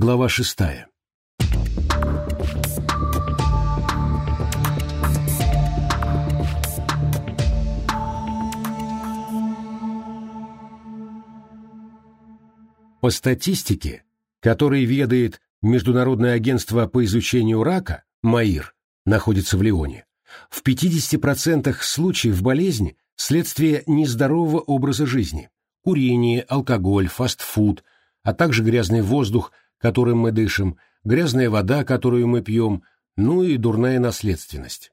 Глава шестая. По статистике, которой ведает Международное агентство по изучению рака, МАИР, находится в Лионе, в 50% случаев болезни следствие нездорового образа жизни, курение, алкоголь, фастфуд, а также грязный воздух, которым мы дышим, грязная вода, которую мы пьем, ну и дурная наследственность.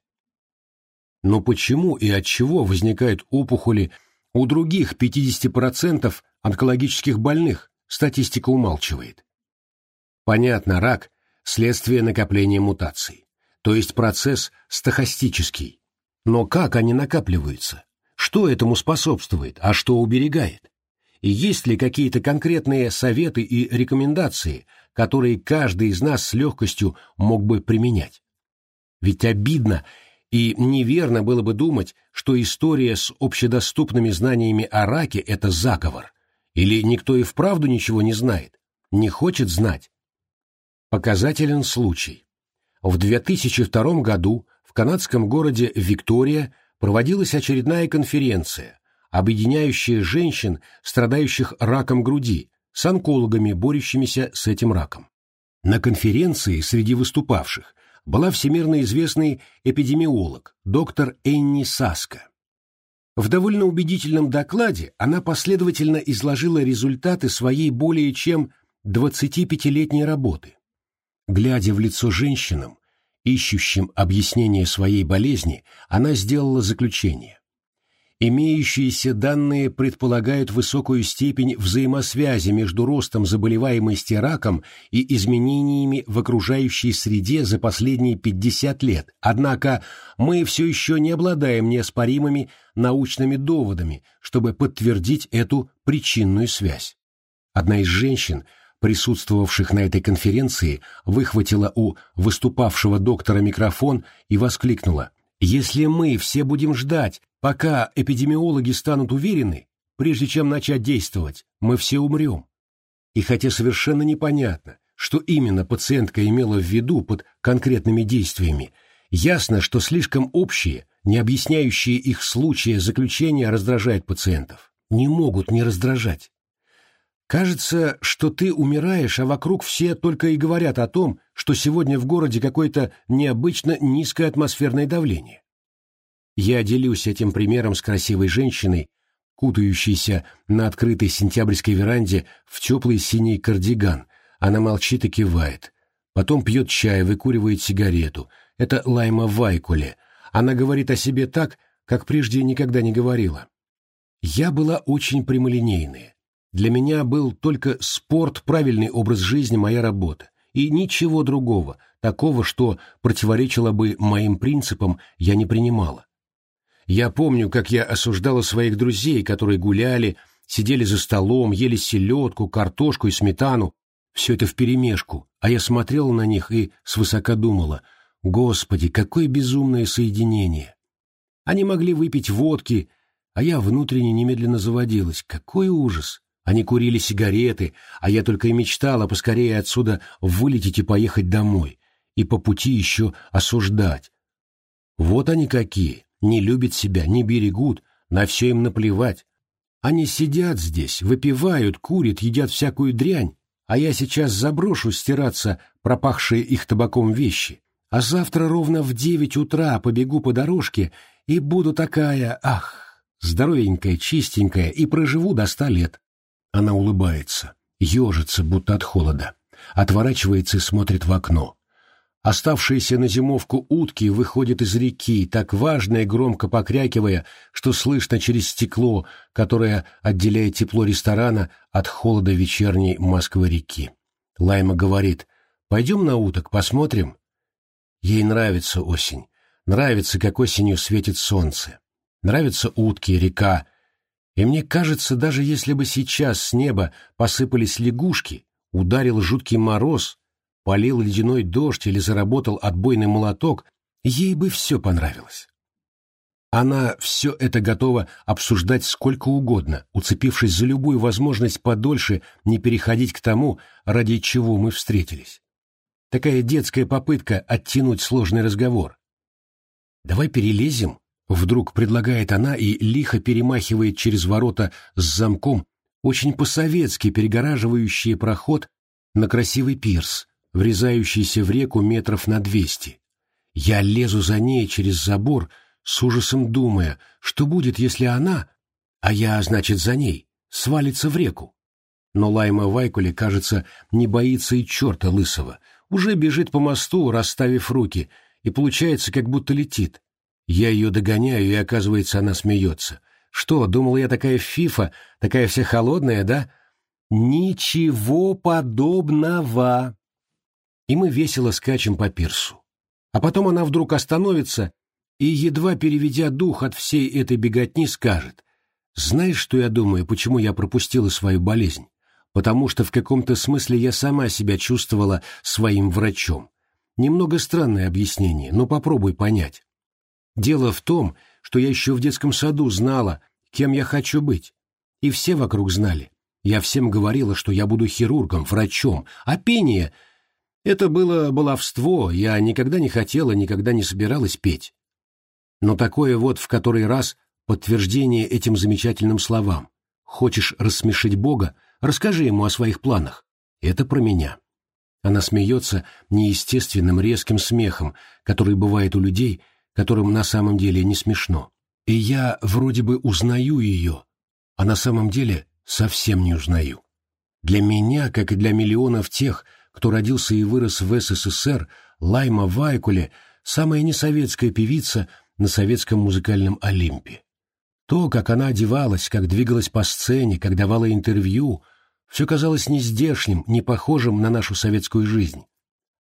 Но почему и от чего возникают опухоли у других 50% онкологических больных, статистика умалчивает. Понятно, рак – следствие накопления мутаций, то есть процесс стохастический. Но как они накапливаются? Что этому способствует, а что уберегает? Есть ли какие-то конкретные советы и рекомендации, которые каждый из нас с легкостью мог бы применять? Ведь обидно и неверно было бы думать, что история с общедоступными знаниями о раке – это заговор. Или никто и вправду ничего не знает, не хочет знать. Показателен случай. В 2002 году в канадском городе Виктория проводилась очередная конференция, объединяющая женщин, страдающих раком груди, с онкологами, борющимися с этим раком. На конференции среди выступавших была всемирно известный эпидемиолог, доктор Энни Саска. В довольно убедительном докладе она последовательно изложила результаты своей более чем 25-летней работы. Глядя в лицо женщинам, ищущим объяснение своей болезни, она сделала заключение. Имеющиеся данные предполагают высокую степень взаимосвязи между ростом заболеваемости раком и изменениями в окружающей среде за последние 50 лет, однако мы все еще не обладаем неоспоримыми научными доводами, чтобы подтвердить эту причинную связь. Одна из женщин, присутствовавших на этой конференции, выхватила у выступавшего доктора микрофон и воскликнула «Если мы все будем ждать, Пока эпидемиологи станут уверены, прежде чем начать действовать, мы все умрем. И хотя совершенно непонятно, что именно пациентка имела в виду под конкретными действиями, ясно, что слишком общие, не объясняющие их случаи заключения раздражают пациентов. Не могут не раздражать. Кажется, что ты умираешь, а вокруг все только и говорят о том, что сегодня в городе какое-то необычно низкое атмосферное давление. Я делюсь этим примером с красивой женщиной, кутающейся на открытой сентябрьской веранде в теплый синий кардиган. Она молчит и кивает. Потом пьет чай, выкуривает сигарету. Это Лайма Вайкуле. Она говорит о себе так, как прежде никогда не говорила. Я была очень прямолинейная. Для меня был только спорт, правильный образ жизни, моя работа. И ничего другого, такого, что противоречило бы моим принципам, я не принимала. Я помню, как я осуждала своих друзей, которые гуляли, сидели за столом, ели селедку, картошку и сметану. Все это вперемешку, а я смотрела на них и свысока думала, «Господи, какое безумное соединение!» Они могли выпить водки, а я внутренне немедленно заводилась. Какой ужас! Они курили сигареты, а я только и мечтала поскорее отсюда вылететь и поехать домой, и по пути еще осуждать. Вот они какие, не любят себя, не берегут, на все им наплевать. Они сидят здесь, выпивают, курят, едят всякую дрянь, а я сейчас заброшу стираться пропахшие их табаком вещи, а завтра ровно в девять утра побегу по дорожке и буду такая, ах, здоровенькая, чистенькая, и проживу до ста лет. Она улыбается, ежится, будто от холода, отворачивается и смотрит в окно. Оставшиеся на зимовку утки выходят из реки, так важно и громко покрякивая, что слышно через стекло, которое отделяет тепло ресторана от холода вечерней Москвы-реки. Лайма говорит, «Пойдем на уток, посмотрим?» Ей нравится осень, нравится, как осенью светит солнце, нравятся утки, река, и мне кажется, даже если бы сейчас с неба посыпались лягушки, ударил жуткий мороз — полил ледяной дождь или заработал отбойный молоток, ей бы все понравилось. Она все это готова обсуждать сколько угодно, уцепившись за любую возможность подольше не переходить к тому, ради чего мы встретились. Такая детская попытка оттянуть сложный разговор. «Давай перелезем», — вдруг предлагает она и лихо перемахивает через ворота с замком, очень по-советски перегораживающие проход на красивый пирс, врезающийся в реку метров на двести. Я лезу за ней через забор, с ужасом думая, что будет, если она, а я, значит, за ней, свалится в реку. Но Лайма Вайкуле, кажется, не боится и черта лысого, уже бежит по мосту, расставив руки, и получается, как будто летит. Я ее догоняю, и оказывается, она смеется. Что, думала я такая фифа, такая вся холодная, да? Ничего подобного. И мы весело скачем по пирсу. А потом она вдруг остановится и, едва переведя дух от всей этой беготни, скажет, «Знаешь, что я думаю, почему я пропустила свою болезнь? Потому что в каком-то смысле я сама себя чувствовала своим врачом. Немного странное объяснение, но попробуй понять. Дело в том, что я еще в детском саду знала, кем я хочу быть. И все вокруг знали. Я всем говорила, что я буду хирургом, врачом, а пение — это было баловство, я никогда не хотела, никогда не собиралась петь. Но такое вот в который раз подтверждение этим замечательным словам. Хочешь рассмешить Бога, расскажи ему о своих планах. Это про меня. Она смеется неестественным резким смехом, который бывает у людей, которым на самом деле не смешно. И я вроде бы узнаю ее, а на самом деле совсем не узнаю. Для меня, как и для миллионов тех, кто родился и вырос в СССР, Лайма Вайкуле – самая несоветская певица – на советском музыкальном Олимпе. То, как она одевалась, как двигалась по сцене, как давала интервью, все казалось нездешним, не похожим на нашу советскую жизнь.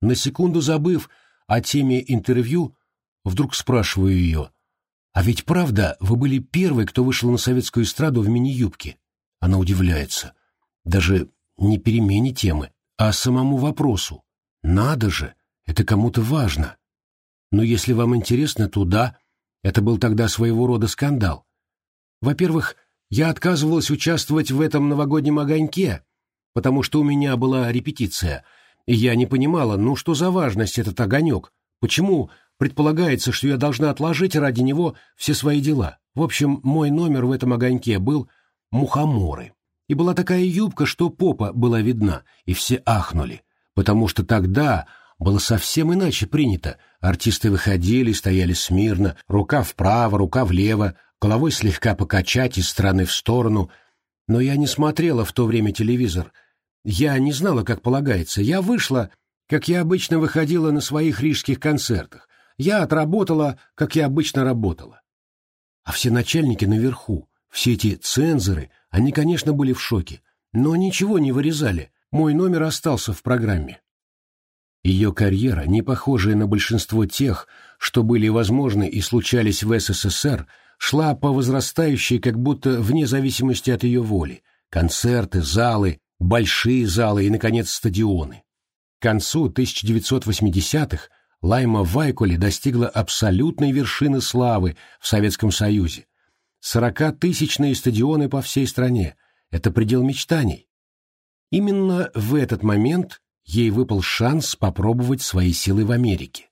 На секунду забыв о теме интервью, вдруг спрашиваю ее, «А ведь правда, вы были первой, кто вышел на советскую эстраду в мини-юбке?» Она удивляется. Даже не перемене темы, а самому вопросу. «Надо же, это кому-то важно. Но если вам интересно, то да, это был тогда своего рода скандал. Во-первых, я отказывалась участвовать в этом новогоднем огоньке, потому что у меня была репетиция, и я не понимала, ну что за важность этот огонек, почему предполагается, что я должна отложить ради него все свои дела. В общем, мой номер в этом огоньке был «Мухоморы». И была такая юбка, что попа была видна, и все ахнули, потому что тогда было совсем иначе принято. Артисты выходили, стояли смирно, рука вправо, рука влево, головой слегка покачать из стороны в сторону. Но я не смотрела в то время телевизор. Я не знала, как полагается. Я вышла, как я обычно выходила на своих рижских концертах. Я отработала, как я обычно работала. А все начальники наверху, все эти цензоры, они, конечно, были в шоке, но ничего не вырезали. Мой номер остался в программе. Ее карьера, не похожая на большинство тех, что были возможны и случались в СССР, шла по возрастающей как будто вне зависимости от ее воли. Концерты, залы, большие залы и, наконец, стадионы. К концу 1980-х Лайма Вайкуле достигла абсолютной вершины славы в Советском Союзе. Сорокатысячные стадионы по всей стране – это предел мечтаний. Именно в этот момент ей выпал шанс попробовать свои силы в Америке.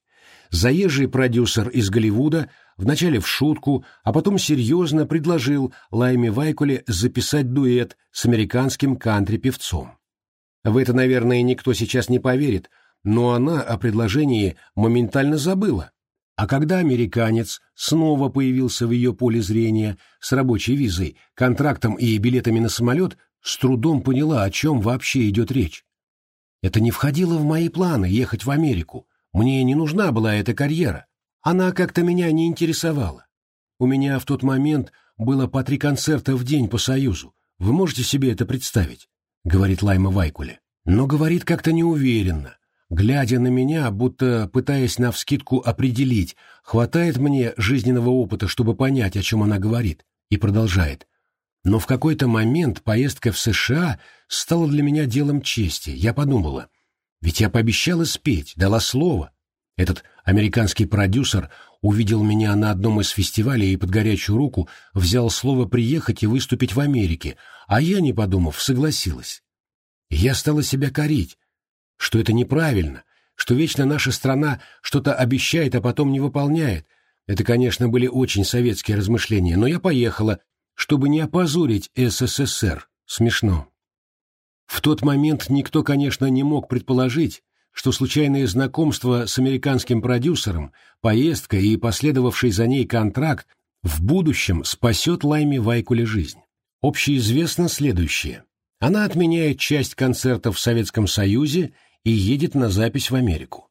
Заезжий продюсер из Голливуда вначале в шутку, а потом серьезно предложил Лайме Вайкуле записать дуэт с американским кантри-певцом. В это, наверное, никто сейчас не поверит, но она о предложении моментально забыла. А когда американец снова появился в ее поле зрения с рабочей визой, контрактом и билетами на самолет, с трудом поняла, о чем вообще идет речь. Это не входило в мои планы ехать в Америку. Мне не нужна была эта карьера. Она как-то меня не интересовала. У меня в тот момент было по три концерта в день по Союзу. Вы можете себе это представить? Говорит Лайма Вайкуле. Но говорит как-то неуверенно, глядя на меня, будто пытаясь навскидку определить, хватает мне жизненного опыта, чтобы понять, о чем она говорит, и продолжает. Но в какой-то момент поездка в США стала для меня делом чести. Я подумала, ведь я пообещала спеть, дала слово. Этот американский продюсер увидел меня на одном из фестивалей и под горячую руку взял слово приехать и выступить в Америке, а я, не подумав, согласилась. Я стала себя корить, что это неправильно, что вечно наша страна что-то обещает, а потом не выполняет. Это, конечно, были очень советские размышления, но я поехала, чтобы не опозорить СССР. Смешно. В тот момент никто, конечно, не мог предположить, что случайное знакомство с американским продюсером, поездка и последовавший за ней контракт в будущем спасет Лайме Вайкуле жизнь. Общеизвестно следующее. Она отменяет часть концертов в Советском Союзе и едет на запись в Америку.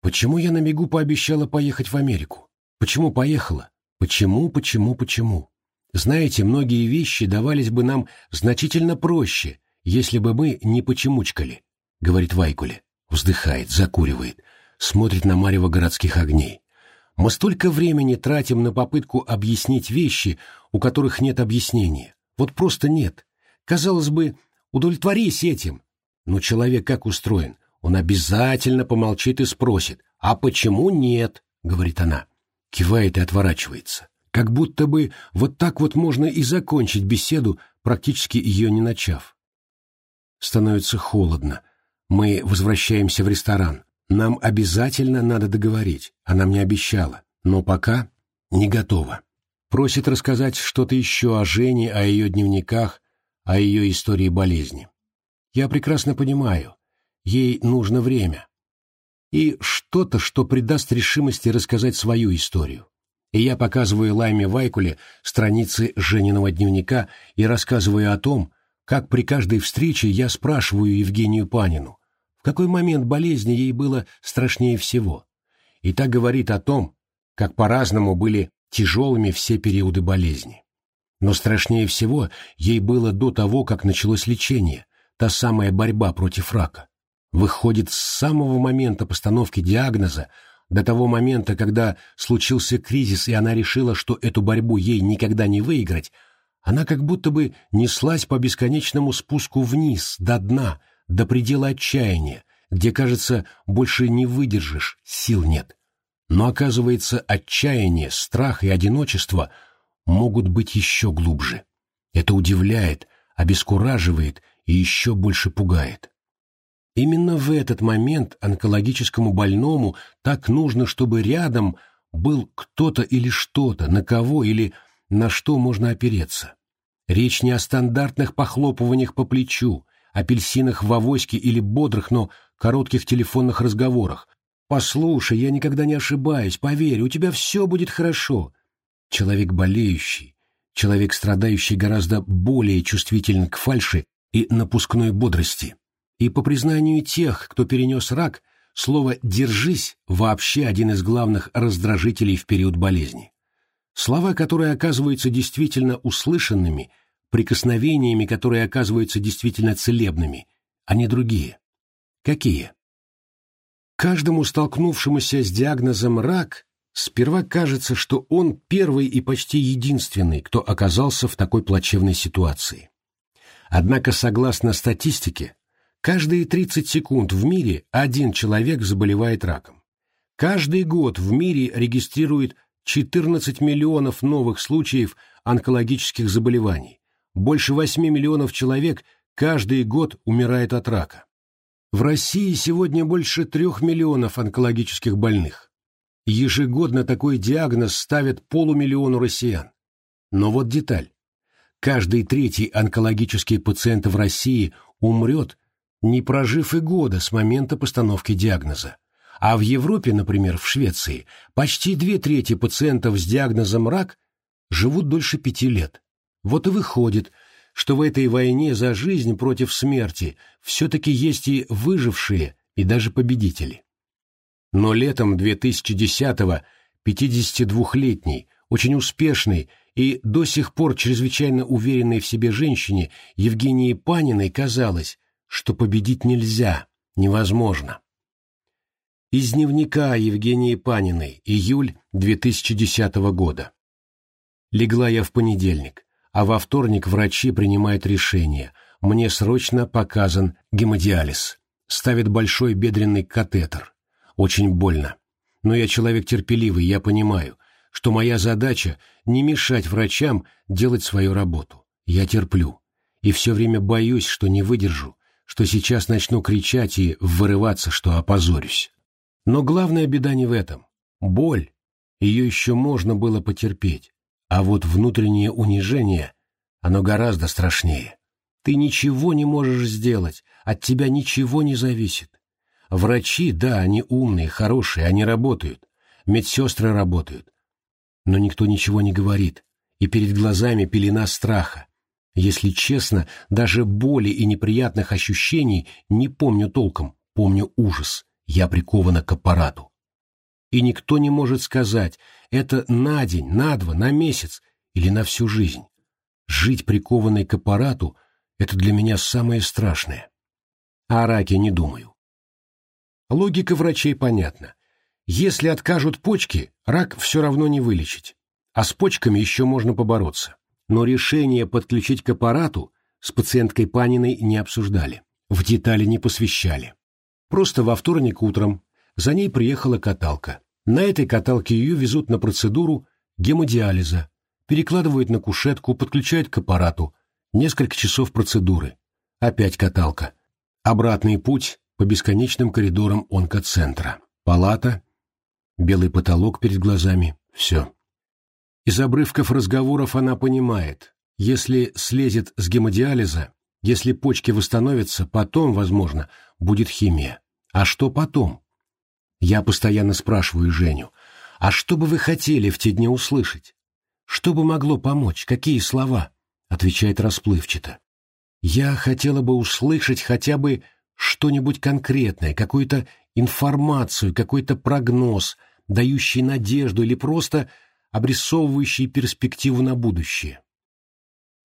Почему я на бегу пообещала поехать в Америку? Почему поехала? Почему, почему, почему? Знаете, многие вещи давались бы нам значительно проще, если бы мы не почемучкали, — говорит Вайкуле. Вздыхает, закуривает, смотрит на марево городских огней. Мы столько времени тратим на попытку объяснить вещи, у которых нет объяснения. Вот просто нет. Казалось бы, удовлетворись этим. Но человек как устроен? Он обязательно помолчит и спросит. «А почему нет?» — говорит она. Кивает и отворачивается. Как будто бы вот так вот можно и закончить беседу, практически ее не начав. Становится холодно. Мы возвращаемся в ресторан. Нам обязательно надо договорить. Она мне обещала. Но пока не готова. Просит рассказать что-то еще о Жене, о ее дневниках, о ее истории болезни. Я прекрасно понимаю. Ей нужно время. И что-то, что придаст решимости рассказать свою историю. И я показываю Лайме Вайкуле страницы Жениного дневника и рассказываю о том, как при каждой встрече я спрашиваю Евгению Панину, в какой момент болезни ей было страшнее всего. И так говорит о том, как по-разному были тяжелыми все периоды болезни. Но страшнее всего ей было до того, как началось лечение, та самая борьба против рака. Выходит, с самого момента постановки диагноза до того момента, когда случился кризис, и она решила, что эту борьбу ей никогда не выиграть, она как будто бы неслась по бесконечному спуску вниз, до дна, до предела отчаяния, где, кажется, больше не выдержишь, сил нет. Но оказывается, отчаяние, страх и одиночество могут быть еще глубже. Это удивляет, обескураживает и еще больше пугает. Именно в этот момент онкологическому больному так нужно, чтобы рядом был кто-то или что-то, на кого или на что можно опереться. Речь не о стандартных похлопываниях по плечу, апельсинах в авоське или бодрых, но коротких телефонных разговорах. «Послушай, я никогда не ошибаюсь, поверь, у тебя все будет хорошо». Человек болеющий, человек, страдающий гораздо более чувствителен к фальши и напускной бодрости. И по признанию тех, кто перенес рак, слово «держись» вообще один из главных раздражителей в период болезни. Слова, которые оказываются действительно услышанными прикосновениями, которые оказываются действительно целебными, а не другие. Какие? Каждому столкнувшемуся с диагнозом рак сперва кажется, что он первый и почти единственный, кто оказался в такой плачевной ситуации. Однако, согласно статистике, каждые 30 секунд в мире один человек заболевает раком. Каждый год в мире регистрирует 14 миллионов новых случаев онкологических заболеваний больше 8 миллионов человек каждый год умирает от рака. В России сегодня больше 3 миллионов онкологических больных. Ежегодно такой диагноз ставят полумиллиону россиян. Но вот деталь. Каждый третий онкологический пациент в России умрет, не прожив и года с момента постановки диагноза. А в Европе, например, в Швеции, почти две трети пациентов с диагнозом рак живут дольше пяти лет. Вот и выходит, что в этой войне за жизнь против смерти все-таки есть и выжившие, и даже победители. Но летом 2010-го 52-летний, очень успешный и до сих пор чрезвычайно уверенной в себе женщине Евгении Паниной казалось, что победить нельзя, невозможно. Из дневника Евгении Паниной, июль 2010 года. Легла я в понедельник а во вторник врачи принимают решение. Мне срочно показан гемодиализ. Ставят большой бедренный катетер. Очень больно. Но я человек терпеливый, я понимаю, что моя задача — не мешать врачам делать свою работу. Я терплю. И все время боюсь, что не выдержу, что сейчас начну кричать и вырываться, что опозорюсь. Но главная беда не в этом. Боль. Ее еще можно было потерпеть. А вот внутреннее унижение, оно гораздо страшнее. Ты ничего не можешь сделать, от тебя ничего не зависит. Врачи, да, они умные, хорошие, они работают. Медсестры работают. Но никто ничего не говорит, и перед глазами пелена страха. Если честно, даже боли и неприятных ощущений не помню толком, помню ужас. Я прикована к аппарату. И никто не может сказать, это на день, на два, на месяц или на всю жизнь. Жить прикованной к аппарату — это для меня самое страшное. О раке не думаю. Логика врачей понятна. Если откажут почки, рак все равно не вылечить. А с почками еще можно побороться. Но решение подключить к аппарату с пациенткой Паниной не обсуждали. В детали не посвящали. Просто во вторник утром за ней приехала каталка. На этой каталке ее везут на процедуру гемодиализа, перекладывают на кушетку, подключают к аппарату. Несколько часов процедуры. Опять каталка. Обратный путь по бесконечным коридорам онкоцентра. Палата, белый потолок перед глазами, все. Из обрывков разговоров она понимает, если слезет с гемодиализа, если почки восстановятся, потом, возможно, будет химия. А что потом? Я постоянно спрашиваю Женю, а что бы вы хотели в те дни услышать? Что бы могло помочь? Какие слова? Отвечает расплывчато. Я хотела бы услышать хотя бы что-нибудь конкретное, какую-то информацию, какой-то прогноз, дающий надежду или просто обрисовывающий перспективу на будущее.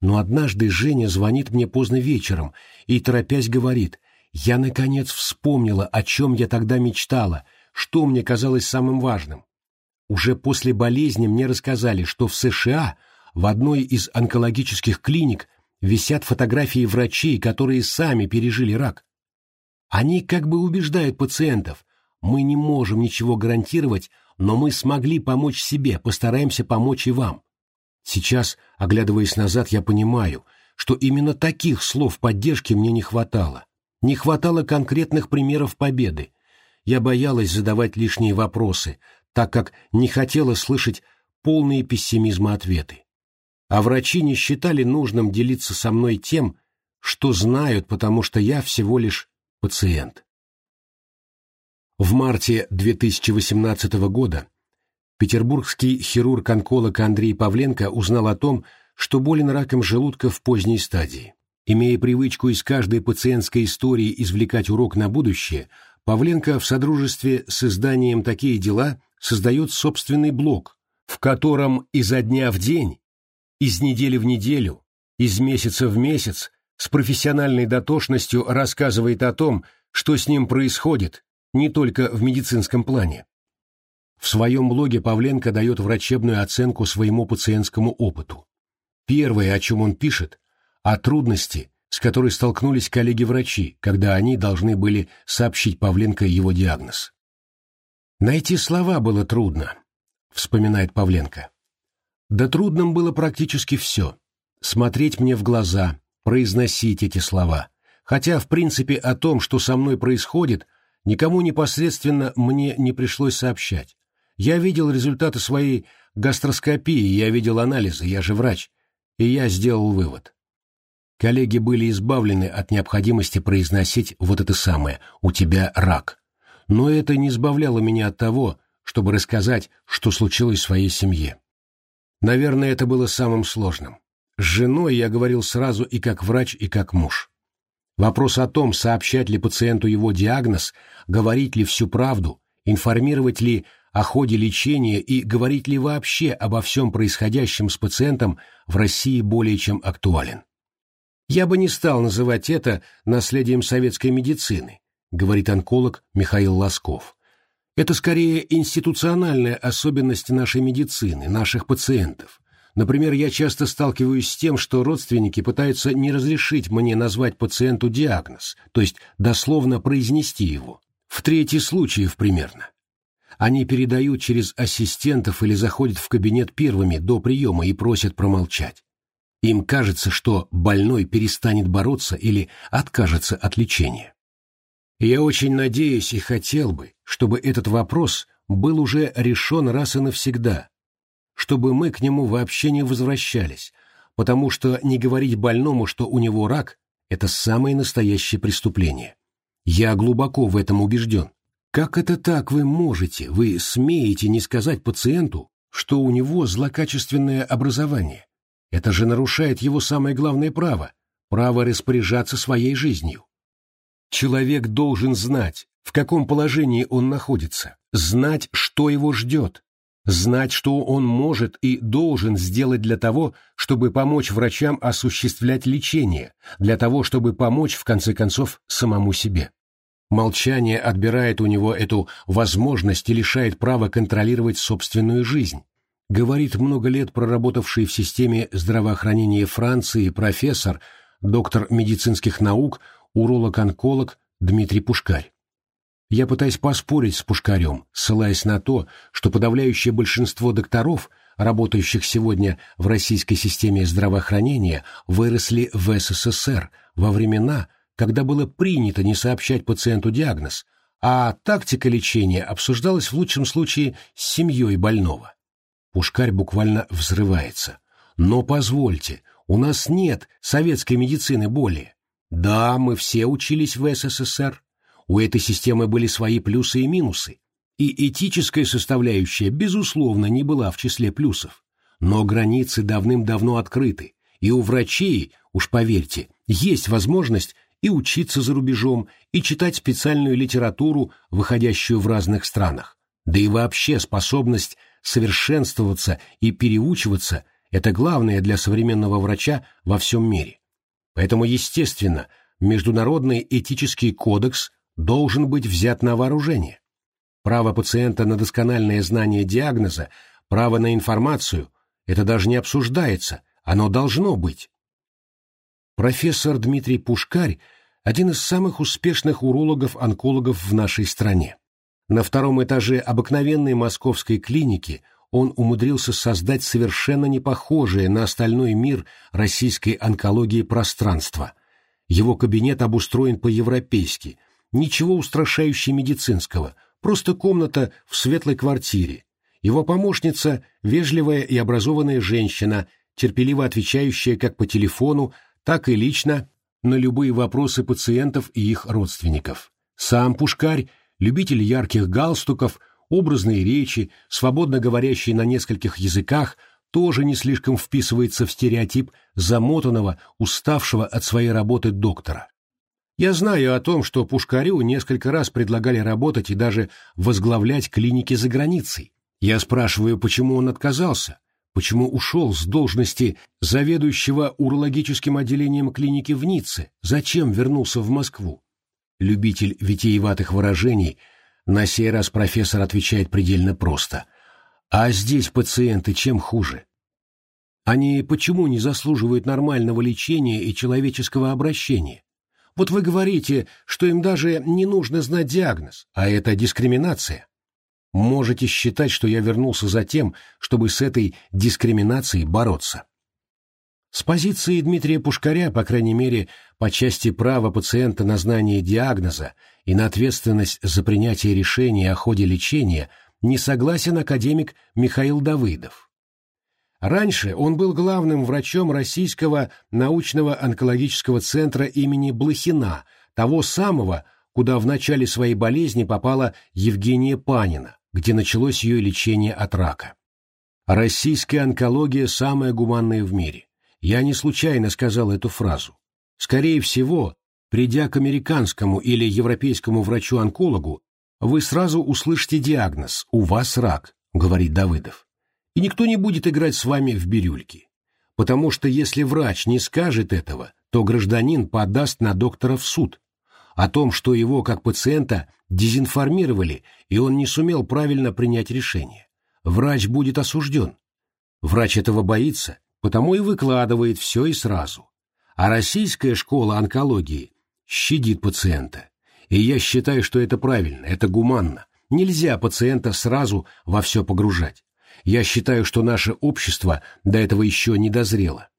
Но однажды Женя звонит мне поздно вечером и, торопясь, говорит, «Я, наконец, вспомнила, о чем я тогда мечтала, что мне казалось самым важным. Уже после болезни мне рассказали, что в США в одной из онкологических клиник висят фотографии врачей, которые сами пережили рак. Они как бы убеждают пациентов, мы не можем ничего гарантировать, но мы смогли помочь себе, постараемся помочь и вам. Сейчас, оглядываясь назад, я понимаю, что именно таких слов поддержки мне не хватало. Не хватало конкретных примеров победы. Я боялась задавать лишние вопросы, так как не хотела слышать полные пессимизма ответы. А врачи не считали нужным делиться со мной тем, что знают, потому что я всего лишь пациент. В марте 2018 года петербургский хирург-онколог Андрей Павленко узнал о том, что болен раком желудка в поздней стадии. Имея привычку из каждой пациентской истории извлекать урок на будущее, Павленко в содружестве с изданием «Такие дела» создает собственный блог, в котором изо дня в день, из недели в неделю, из месяца в месяц с профессиональной дотошностью рассказывает о том, что с ним происходит, не только в медицинском плане. В своем блоге Павленко дает врачебную оценку своему пациентскому опыту. Первое, о чем он пишет, о трудности, с которой столкнулись коллеги-врачи, когда они должны были сообщить Павленко его диагноз. «Найти слова было трудно», — вспоминает Павленко. «Да трудным было практически все. Смотреть мне в глаза, произносить эти слова. Хотя, в принципе, о том, что со мной происходит, никому непосредственно мне не пришлось сообщать. Я видел результаты своей гастроскопии, я видел анализы, я же врач, и я сделал вывод. Коллеги были избавлены от необходимости произносить вот это самое «у тебя рак». Но это не избавляло меня от того, чтобы рассказать, что случилось в своей семье. Наверное, это было самым сложным. С женой я говорил сразу и как врач, и как муж. Вопрос о том, сообщать ли пациенту его диагноз, говорить ли всю правду, информировать ли о ходе лечения и говорить ли вообще обо всем происходящем с пациентом в России более чем актуален. Я бы не стал называть это наследием советской медицины, говорит онколог Михаил Лосков. Это скорее институциональная особенность нашей медицины, наших пациентов. Например, я часто сталкиваюсь с тем, что родственники пытаются не разрешить мне назвать пациенту диагноз, то есть дословно произнести его. В трети случаев примерно. Они передают через ассистентов или заходят в кабинет первыми до приема и просят промолчать. Им кажется, что больной перестанет бороться или откажется от лечения. Я очень надеюсь и хотел бы, чтобы этот вопрос был уже решен раз и навсегда, чтобы мы к нему вообще не возвращались, потому что не говорить больному, что у него рак, это самое настоящее преступление. Я глубоко в этом убежден. Как это так вы можете, вы смеете не сказать пациенту, что у него злокачественное образование? Это же нарушает его самое главное право – право распоряжаться своей жизнью. Человек должен знать, в каком положении он находится, знать, что его ждет, знать, что он может и должен сделать для того, чтобы помочь врачам осуществлять лечение, для того, чтобы помочь, в конце концов, самому себе. Молчание отбирает у него эту возможность и лишает права контролировать собственную жизнь, говорит много лет проработавший в системе здравоохранения Франции профессор, доктор медицинских наук, уролог-онколог Дмитрий Пушкарь. Я пытаюсь поспорить с Пушкарем, ссылаясь на то, что подавляющее большинство докторов, работающих сегодня в российской системе здравоохранения, выросли в СССР во времена, когда было принято не сообщать пациенту диагноз, а тактика лечения обсуждалась в лучшем случае с семьей больного. Пушкарь буквально взрывается. Но позвольте, у нас нет советской медицины более. Да, мы все учились в СССР. У этой системы были свои плюсы и минусы. И этическая составляющая, безусловно, не была в числе плюсов. Но границы давным-давно открыты, и у врачей, уж поверьте, есть возможность и учиться за рубежом, и читать специальную литературу, выходящую в разных странах. Да и вообще способность совершенствоваться и переучиваться – это главное для современного врача во всем мире. Поэтому, естественно, Международный этический кодекс должен быть взят на вооружение. Право пациента на доскональное знание диагноза, право на информацию – это даже не обсуждается, оно должно быть. Профессор Дмитрий Пушкарь – один из самых успешных урологов-онкологов в нашей стране. На втором этаже обыкновенной московской клиники он умудрился создать совершенно непохожее на остальной мир российской онкологии пространство. Его кабинет обустроен по-европейски, ничего устрашающе медицинского, просто комната в светлой квартире. Его помощница – вежливая и образованная женщина, терпеливо отвечающая как по телефону, так и лично на любые вопросы пациентов и их родственников. Сам Пушкарь – любитель ярких галстуков, образной речи, свободно говорящий на нескольких языках, тоже не слишком вписывается в стереотип замотанного, уставшего от своей работы доктора. Я знаю о том, что Пушкарю несколько раз предлагали работать и даже возглавлять клиники за границей. Я спрашиваю, почему он отказался, почему ушел с должности заведующего урологическим отделением клиники в Ницце, зачем вернулся в Москву. Любитель витиеватых выражений, на сей раз профессор отвечает предельно просто. А здесь пациенты чем хуже? Они почему не заслуживают нормального лечения и человеческого обращения? Вот вы говорите, что им даже не нужно знать диагноз, а это дискриминация. Можете считать, что я вернулся за тем, чтобы с этой дискриминацией бороться. С позиции Дмитрия Пушкаря, по крайней мере, по части права пациента на знание диагноза и на ответственность за принятие решения о ходе лечения, не согласен академик Михаил Давыдов. Раньше он был главным врачом Российского научного онкологического центра имени Блохина, того самого, куда в начале своей болезни попала Евгения Панина, где началось ее лечение от рака. Российская онкология самая гуманная в мире. Я не случайно сказал эту фразу. Скорее всего, придя к американскому или европейскому врачу-онкологу, вы сразу услышите диагноз «у вас рак», говорит Давыдов. И никто не будет играть с вами в бирюльки. Потому что если врач не скажет этого, то гражданин подаст на доктора в суд, о том, что его, как пациента, дезинформировали, и он не сумел правильно принять решение. Врач будет осужден. Врач этого боится, потому и выкладывает все и сразу. А российская школа онкологии щадит пациента. И я считаю, что это правильно, это гуманно. Нельзя пациента сразу во все погружать. Я считаю, что наше общество до этого еще не дозрело.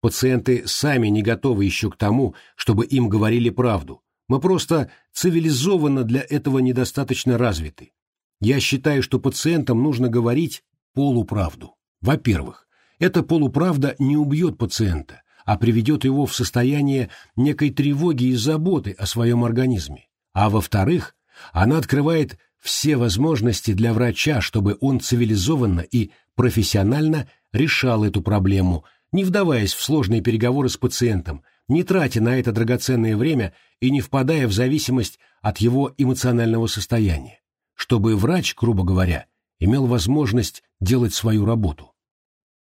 Пациенты сами не готовы еще к тому, чтобы им говорили правду. Мы просто цивилизованно для этого недостаточно развиты. Я считаю, что пациентам нужно говорить полуправду. Во-первых, эта полуправда не убьет пациента, а приведет его в состояние некой тревоги и заботы о своем организме. А во-вторых, она открывает все возможности для врача, чтобы он цивилизованно и профессионально решал эту проблему, не вдаваясь в сложные переговоры с пациентом, не тратя на это драгоценное время и не впадая в зависимость от его эмоционального состояния, чтобы врач, грубо говоря, имел возможность делать свою работу.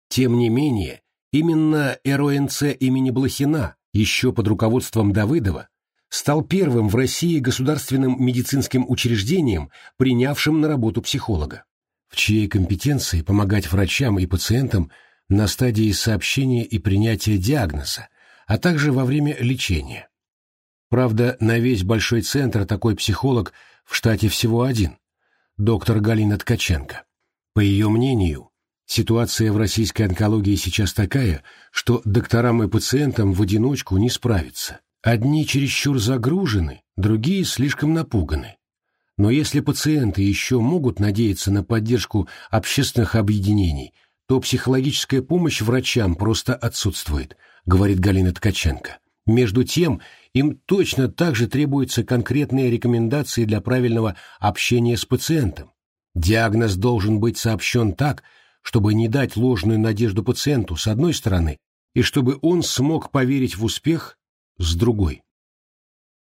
Тем не менее, именно РОНЦ имени Блохина, еще под руководством Давыдова, стал первым в России государственным медицинским учреждением, принявшим на работу психолога, в чьей компетенции помогать врачам и пациентам на стадии сообщения и принятия диагноза, а также во время лечения. Правда, на весь большой центр такой психолог в штате всего один – доктор Галина Ткаченко. По ее мнению, ситуация в российской онкологии сейчас такая, что докторам и пациентам в одиночку не справиться. Одни чересчур загружены, другие слишком напуганы. Но если пациенты еще могут надеяться на поддержку общественных объединений, то психологическая помощь врачам просто отсутствует, говорит Галина Ткаченко. Между тем, им точно так же требуются конкретные рекомендации для правильного общения с пациентом. Диагноз должен быть сообщен так, чтобы не дать ложную надежду пациенту с одной стороны, и чтобы он смог поверить в успех с другой.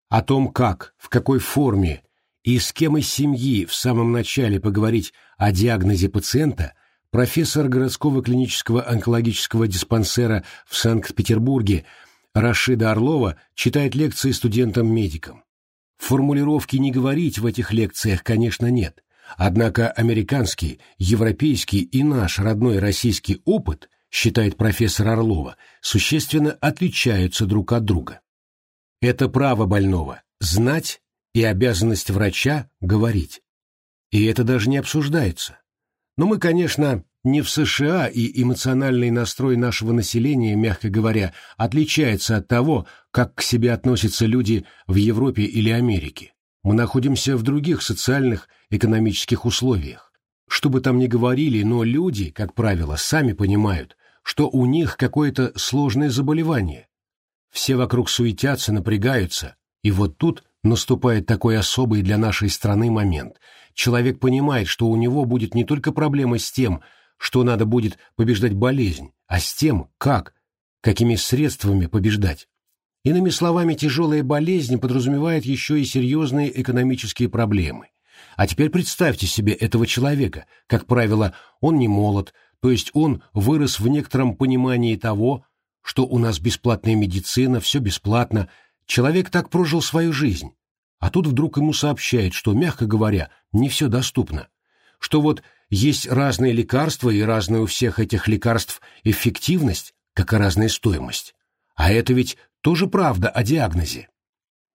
О том, как, в какой форме и с кем из семьи в самом начале поговорить о диагнозе пациента, профессор городского клинического онкологического диспансера в Санкт-Петербурге Рашида Орлова читает лекции студентам-медикам. Формулировки «не говорить» в этих лекциях, конечно, нет. Однако американский, европейский и наш родной российский опыт, считает профессор Орлова, существенно отличаются друг от друга. Это право больного – знать и обязанность врача – говорить. И это даже не обсуждается. Но мы, конечно, не в США, и эмоциональный настрой нашего населения, мягко говоря, отличается от того, как к себе относятся люди в Европе или Америке. Мы находимся в других социальных, экономических условиях. Что бы там ни говорили, но люди, как правило, сами понимают, что у них какое-то сложное заболевание, все вокруг суетятся, напрягаются, и вот тут наступает такой особый для нашей страны момент. Человек понимает, что у него будет не только проблема с тем, что надо будет побеждать болезнь, а с тем, как, какими средствами побеждать. Иными словами, тяжелая болезнь подразумевает еще и серьезные экономические проблемы. А теперь представьте себе этого человека, как правило, он не молод, то есть он вырос в некотором понимании того, что у нас бесплатная медицина, все бесплатно. Человек так прожил свою жизнь. А тут вдруг ему сообщают, что, мягко говоря, не все доступно. Что вот есть разные лекарства, и разная у всех этих лекарств эффективность, как и разная стоимость. А это ведь тоже правда о диагнозе.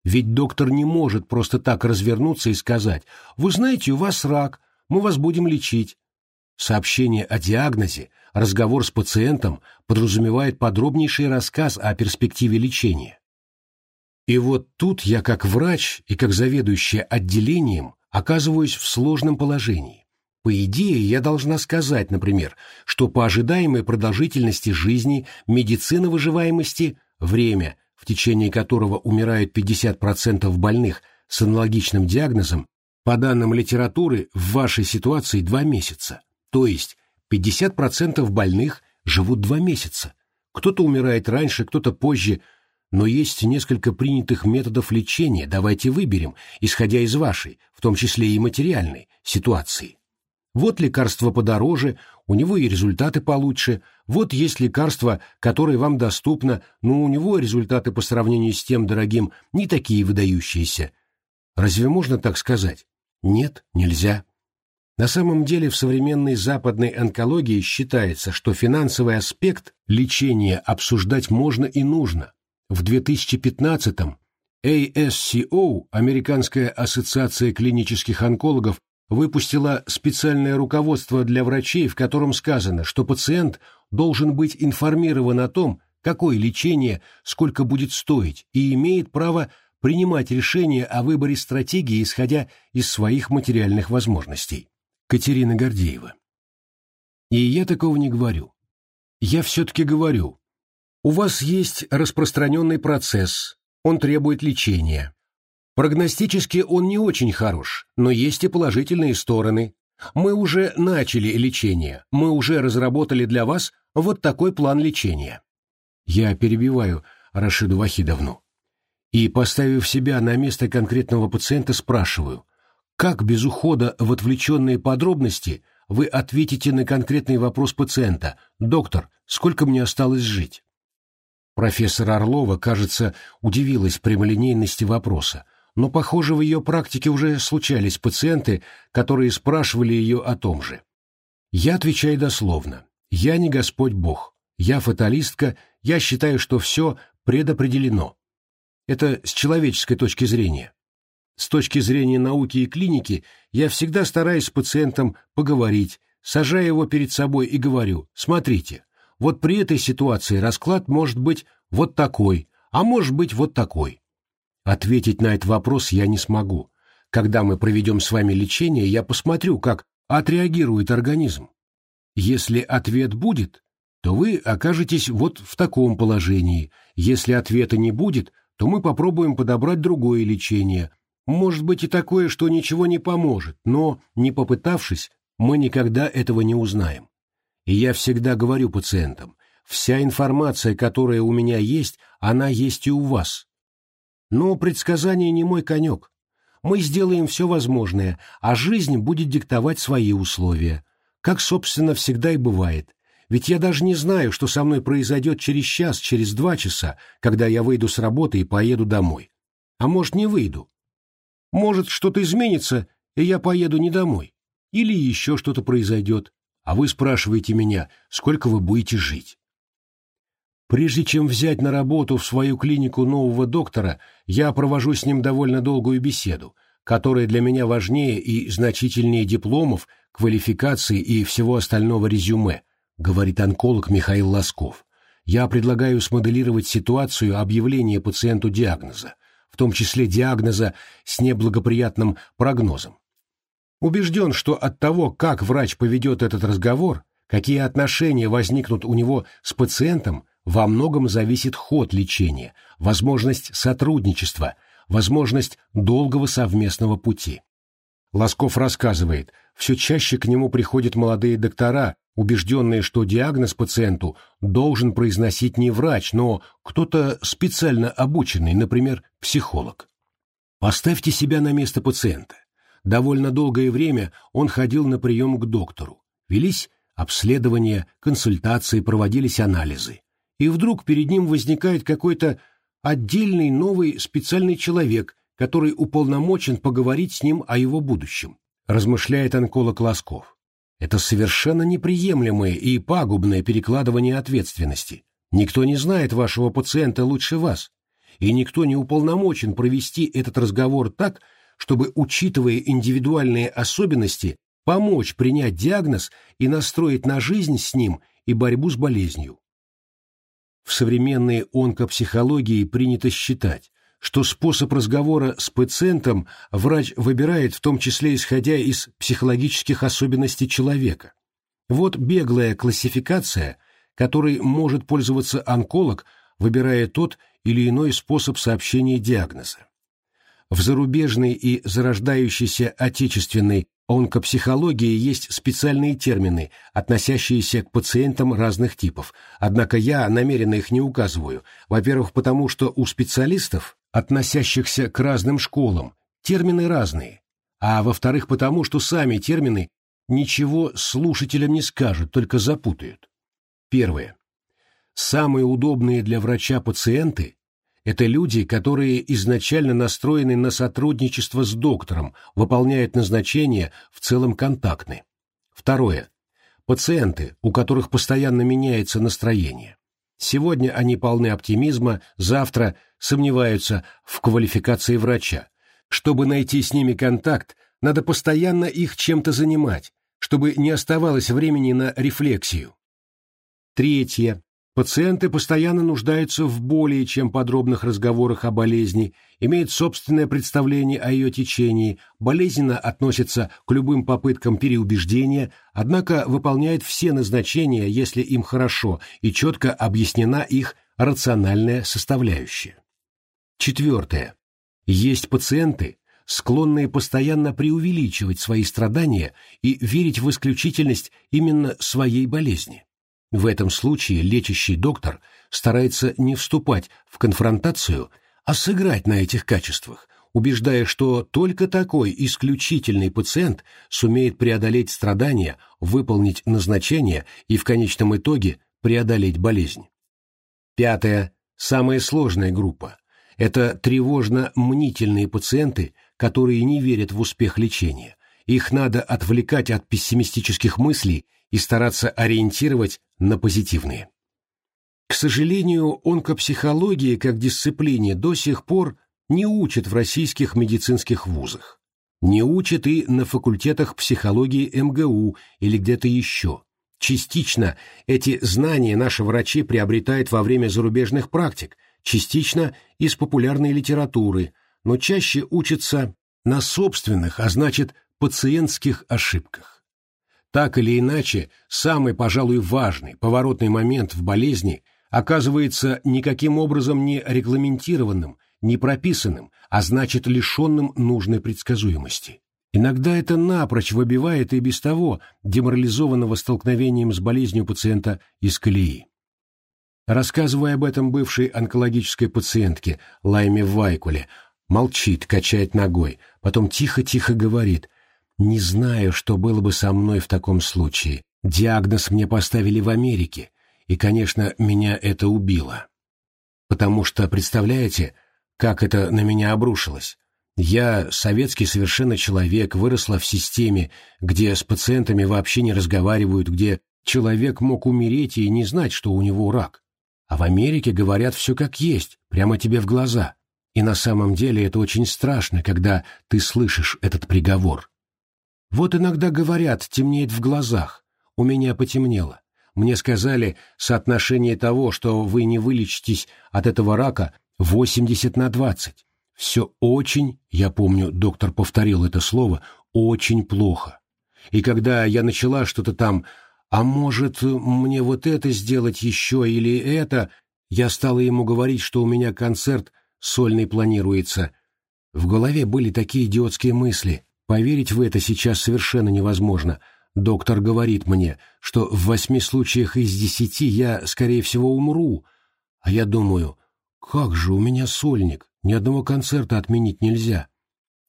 Ведь доктор не может просто так развернуться и сказать, «Вы знаете, у вас рак, мы вас будем лечить». Сообщение о диагнозе разговор с пациентом подразумевает подробнейший рассказ о перспективе лечения. И вот тут я как врач и как заведующая отделением оказываюсь в сложном положении. По идее, я должна сказать, например, что по ожидаемой продолжительности жизни, медицина выживаемости, время, в течение которого умирают 50% больных с аналогичным диагнозом, по данным литературы, в вашей ситуации 2 месяца. То есть 50% больных живут два месяца. Кто-то умирает раньше, кто-то позже, но есть несколько принятых методов лечения, давайте выберем, исходя из вашей, в том числе и материальной, ситуации. Вот лекарство подороже, у него и результаты получше, вот есть лекарство, которое вам доступно, но у него результаты по сравнению с тем дорогим не такие выдающиеся. Разве можно так сказать? Нет, нельзя. На самом деле в современной западной онкологии считается, что финансовый аспект лечения обсуждать можно и нужно. В 2015-м ASCO, Американская ассоциация клинических онкологов, выпустила специальное руководство для врачей, в котором сказано, что пациент должен быть информирован о том, какое лечение, сколько будет стоить, и имеет право принимать решение о выборе стратегии, исходя из своих материальных возможностей. Катерина Гордеева. И я такого не говорю. Я все-таки говорю. У вас есть распространенный процесс, он требует лечения. Прогностически он не очень хорош, но есть и положительные стороны. Мы уже начали лечение, мы уже разработали для вас вот такой план лечения. Я перебиваю Рашиду Вахидовну и, поставив себя на место конкретного пациента, спрашиваю, как без ухода в отвлеченные подробности вы ответите на конкретный вопрос пациента «Доктор, сколько мне осталось жить?» Профессор Орлова, кажется, удивилась прямолинейности вопроса, но, похоже, в ее практике уже случались пациенты, которые спрашивали ее о том же. Я отвечаю дословно. Я не Господь Бог. Я фаталистка, я считаю, что все предопределено. Это с человеческой точки зрения. С точки зрения науки и клиники я всегда стараюсь с пациентом поговорить, сажая его перед собой и говорю, смотрите, вот при этой ситуации расклад может быть вот такой, а может быть вот такой. Ответить на этот вопрос я не смогу. Когда мы проведем с вами лечение, я посмотрю, как отреагирует организм. Если ответ будет, то вы окажетесь вот в таком положении. Если ответа не будет, то мы попробуем подобрать другое лечение, может быть и такое, что ничего не поможет, но, не попытавшись, мы никогда этого не узнаем. И я всегда говорю пациентам, вся информация, которая у меня есть, она есть и у вас. Но предсказание не мой конек. Мы сделаем все возможное, а жизнь будет диктовать свои условия. Как, собственно, всегда и бывает. Ведь я даже не знаю, что со мной произойдет через час, через два часа, когда я выйду с работы и поеду домой. А может, не выйду. Может, что-то изменится, и я поеду не домой. Или еще что-то произойдет, а вы спрашиваете меня, сколько вы будете жить. Прежде чем взять на работу в свою клинику нового доктора, я провожу с ним довольно долгую беседу, которая для меня важнее и значительнее дипломов, квалификаций и всего остального резюме, говорит онколог Михаил Лосков. Я предлагаю смоделировать ситуацию объявления пациенту диагноза, в том числе диагноза с неблагоприятным прогнозом. Убежден, что от того, как врач поведет этот разговор, какие отношения возникнут у него с пациентом, во многом зависит ход лечения, возможность сотрудничества, возможность долгого совместного пути. Лосков рассказывает, все чаще к нему приходят молодые доктора, убежденные, что диагноз пациенту должен произносить не врач, но кто-то специально обученный, например, психолог. Поставьте себя на место пациента. Довольно долгое время он ходил на прием к доктору. Велись обследования, консультации, проводились анализы. И вдруг перед ним возникает какой-то отдельный новый специальный человек, который уполномочен поговорить с ним о его будущем, размышляет онколог Лосков. Это совершенно неприемлемое и пагубное перекладывание ответственности. Никто не знает вашего пациента лучше вас, и никто не уполномочен провести этот разговор так, чтобы, учитывая индивидуальные особенности, помочь принять диагноз и настроить на жизнь с ним и борьбу с болезнью. В современной онкопсихологии принято считать, что способ разговора с пациентом врач выбирает в том числе исходя из психологических особенностей человека. Вот беглая классификация, которой может пользоваться онколог, выбирая тот или иной способ сообщения диагноза. В зарубежной и зарождающейся отечественной онкопсихологии есть специальные термины, относящиеся к пациентам разных типов, однако я намеренно их не указываю, во-первых, потому что у специалистов относящихся к разным школам, термины разные, а во-вторых, потому что сами термины ничего слушателям не скажут, только запутают. Первое. Самые удобные для врача пациенты – это люди, которые изначально настроены на сотрудничество с доктором, выполняют назначения, в целом контактны. Второе. Пациенты, у которых постоянно меняется настроение. Сегодня они полны оптимизма, завтра сомневаются в квалификации врача. Чтобы найти с ними контакт, надо постоянно их чем-то занимать, чтобы не оставалось времени на рефлексию. Третье. Пациенты постоянно нуждаются в более чем подробных разговорах о болезни, имеют собственное представление о ее течении, болезненно относятся к любым попыткам переубеждения, однако выполняют все назначения, если им хорошо и четко объяснена их рациональная составляющая. Четвертое. Есть пациенты, склонные постоянно преувеличивать свои страдания и верить в исключительность именно своей болезни. В этом случае лечащий доктор старается не вступать в конфронтацию, а сыграть на этих качествах, убеждая, что только такой исключительный пациент сумеет преодолеть страдания, выполнить назначение и в конечном итоге преодолеть болезнь. Пятая, самая сложная группа – это тревожно-мнительные пациенты, которые не верят в успех лечения. Их надо отвлекать от пессимистических мыслей и стараться ориентировать на позитивные. К сожалению, онкопсихологии как дисциплине до сих пор не учат в российских медицинских вузах. Не учат и на факультетах психологии МГУ или где-то еще. Частично эти знания наши врачи приобретают во время зарубежных практик, частично из популярной литературы, но чаще учатся на собственных, а значит, пациентских ошибках. Так или иначе, самый, пожалуй, важный, поворотный момент в болезни оказывается никаким образом не регламентированным, не прописанным, а значит лишенным нужной предсказуемости. Иногда это напрочь выбивает и без того деморализованного столкновением с болезнью пациента из колеи. Рассказывая об этом бывшей онкологической пациентке Лайме Вайкуле, молчит, качает ногой, потом тихо-тихо говорит не знаю, что было бы со мной в таком случае. Диагноз мне поставили в Америке, и, конечно, меня это убило. Потому что, представляете, как это на меня обрушилось? Я, советский совершенно человек, выросла в системе, где с пациентами вообще не разговаривают, где человек мог умереть и не знать, что у него рак. А в Америке говорят все как есть, прямо тебе в глаза. И на самом деле это очень страшно, когда ты слышишь этот приговор. Вот иногда говорят, темнеет в глазах. У меня потемнело. Мне сказали, соотношение того, что вы не вылечитесь от этого рака, 80 на 20. Все очень, я помню, доктор повторил это слово, очень плохо. И когда я начала что-то там, а может, мне вот это сделать еще или это, я стала ему говорить, что у меня концерт сольный планируется. В голове были такие идиотские мысли. Поверить в это сейчас совершенно невозможно. Доктор говорит мне, что в восьми случаях из десяти я, скорее всего, умру. А я думаю, как же у меня сольник, ни одного концерта отменить нельзя.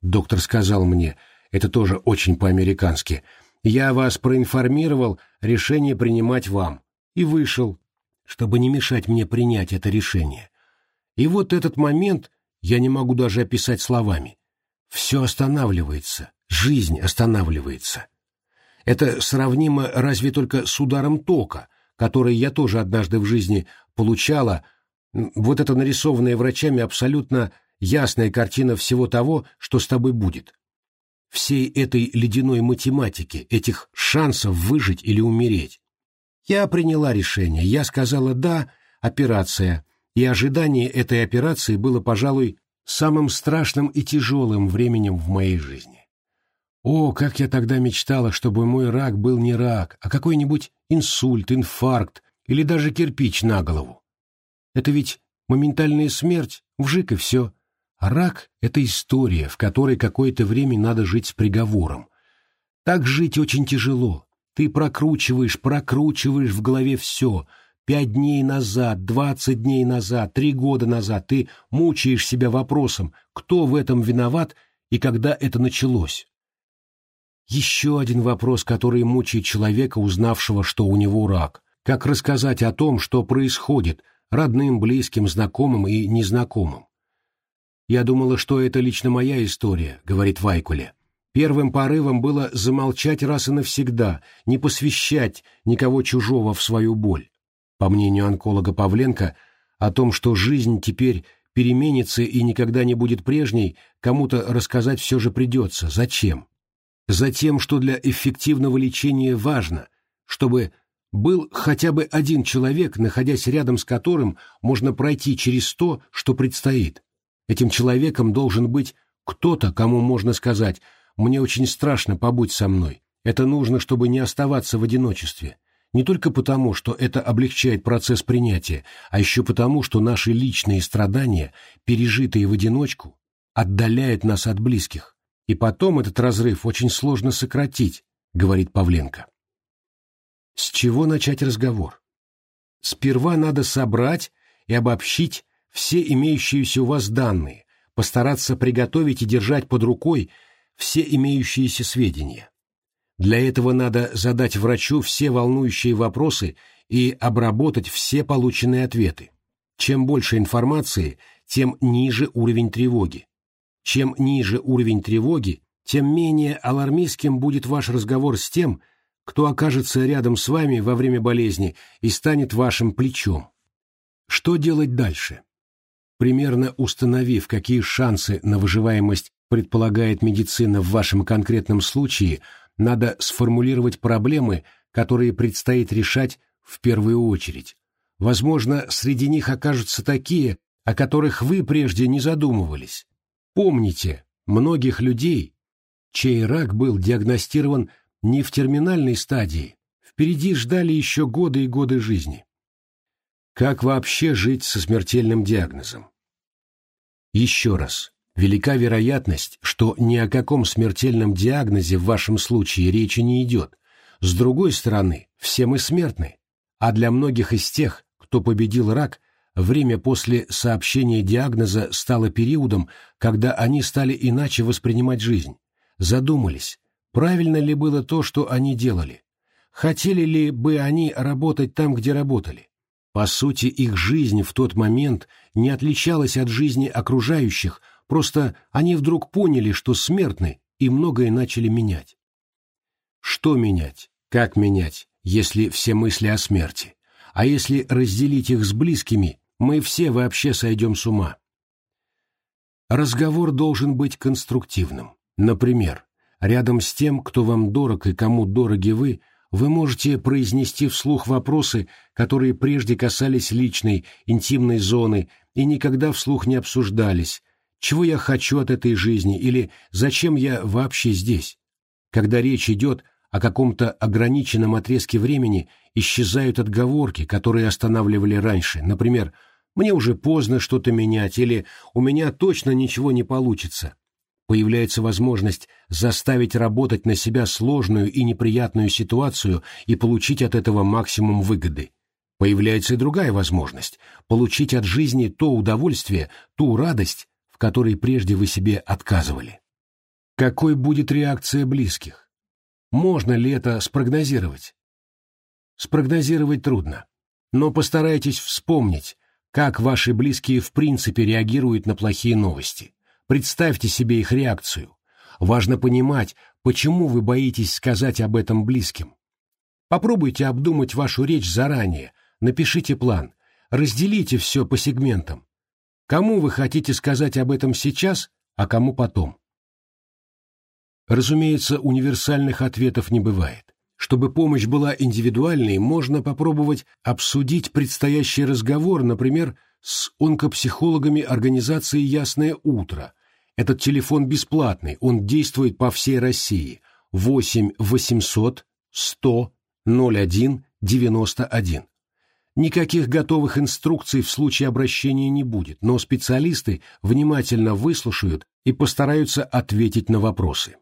Доктор сказал мне, это тоже очень по-американски, я вас проинформировал, решение принимать вам. И вышел, чтобы не мешать мне принять это решение. И вот этот момент я не могу даже описать словами. Все останавливается, жизнь останавливается. Это сравнимо разве только с ударом тока, который я тоже однажды в жизни получала. Вот это нарисованная врачами абсолютно ясная картина всего того, что с тобой будет. Всей этой ледяной математики, этих шансов выжить или умереть. Я приняла решение, я сказала «да», операция, и ожидание этой операции было, пожалуй, самым страшным и тяжелым временем в моей жизни. О, как я тогда мечтала, чтобы мой рак был не рак, а какой-нибудь инсульт, инфаркт или даже кирпич на голову. Это ведь моментальная смерть, вжик и все. Рак — это история, в которой какое-то время надо жить с приговором. Так жить очень тяжело. Ты прокручиваешь, прокручиваешь в голове все — Пять дней назад, двадцать дней назад, три года назад ты мучаешь себя вопросом, кто в этом виноват и когда это началось. Еще один вопрос, который мучает человека, узнавшего, что у него рак. Как рассказать о том, что происходит, родным, близким, знакомым и незнакомым? «Я думала, что это лично моя история», — говорит Вайкуле. Первым порывом было замолчать раз и навсегда, не посвящать никого чужого в свою боль. По мнению онколога Павленко, о том, что жизнь теперь переменится и никогда не будет прежней, кому-то рассказать все же придется. Зачем? Затем, что для эффективного лечения важно, чтобы был хотя бы один человек, находясь рядом с которым можно пройти через то, что предстоит. Этим человеком должен быть кто-то, кому можно сказать «мне очень страшно, побудь со мной». Это нужно, чтобы не оставаться в одиночестве. Не только потому, что это облегчает процесс принятия, а еще потому, что наши личные страдания, пережитые в одиночку, отдаляют нас от близких. И потом этот разрыв очень сложно сократить, говорит Павленко. С чего начать разговор? Сперва надо собрать и обобщить все имеющиеся у вас данные, постараться приготовить и держать под рукой все имеющиеся сведения. Для этого надо задать врачу все волнующие вопросы и обработать все полученные ответы. Чем больше информации, тем ниже уровень тревоги. Чем ниже уровень тревоги, тем менее алармистским будет ваш разговор с тем, кто окажется рядом с вами во время болезни и станет вашим плечом. Что делать дальше? Примерно установив, какие шансы на выживаемость предполагает медицина в вашем конкретном случае, надо сформулировать проблемы, которые предстоит решать в первую очередь. Возможно, среди них окажутся такие, о которых вы прежде не задумывались. Помните, многих людей, чей рак был диагностирован не в терминальной стадии, впереди ждали еще годы и годы жизни. Как вообще жить со смертельным диагнозом? Еще раз, велика вероятность, что ни о каком смертельном диагнозе в вашем случае речи не идет. С другой стороны, все мы смертны, а для многих из тех, кто победил рак, время после сообщения диагноза стало периодом, когда они стали иначе воспринимать жизнь, задумались, Правильно ли было то, что они делали? Хотели ли бы они работать там, где работали? По сути, их жизнь в тот момент не отличалась от жизни окружающих, просто они вдруг поняли, что смертны, и многое начали менять. Что менять? Как менять, если все мысли о смерти? А если разделить их с близкими, мы все вообще сойдем с ума. Разговор должен быть конструктивным. Например, Рядом с тем, кто вам дорог и кому дороги вы, вы можете произнести вслух вопросы, которые прежде касались личной, интимной зоны и никогда вслух не обсуждались. Чего я хочу от этой жизни или зачем я вообще здесь? Когда речь идет о каком-то ограниченном отрезке времени, исчезают отговорки, которые останавливали раньше. Например, «мне уже поздно что-то менять» или «у меня точно ничего не получится» появляется возможность заставить работать на себя сложную и неприятную ситуацию и получить от этого максимум выгоды. Появляется и другая возможность – получить от жизни то удовольствие, ту радость, в которой прежде вы себе отказывали. Какой будет реакция близких? Можно ли это спрогнозировать? Спрогнозировать трудно, но постарайтесь вспомнить, как ваши близкие в принципе реагируют на плохие новости. Представьте себе их реакцию. Важно понимать, почему вы боитесь сказать об этом близким. Попробуйте обдумать вашу речь заранее, напишите план, разделите все по сегментам. Кому вы хотите сказать об этом сейчас, а кому потом? Разумеется, универсальных ответов не бывает. Чтобы помощь была индивидуальной, можно попробовать обсудить предстоящий разговор, например, с онкопсихологами организации «Ясное утро», этот телефон бесплатный, он действует по всей России. 8 800 100 01 91. Никаких готовых инструкций в случае обращения не будет, но специалисты внимательно выслушают и постараются ответить на вопросы.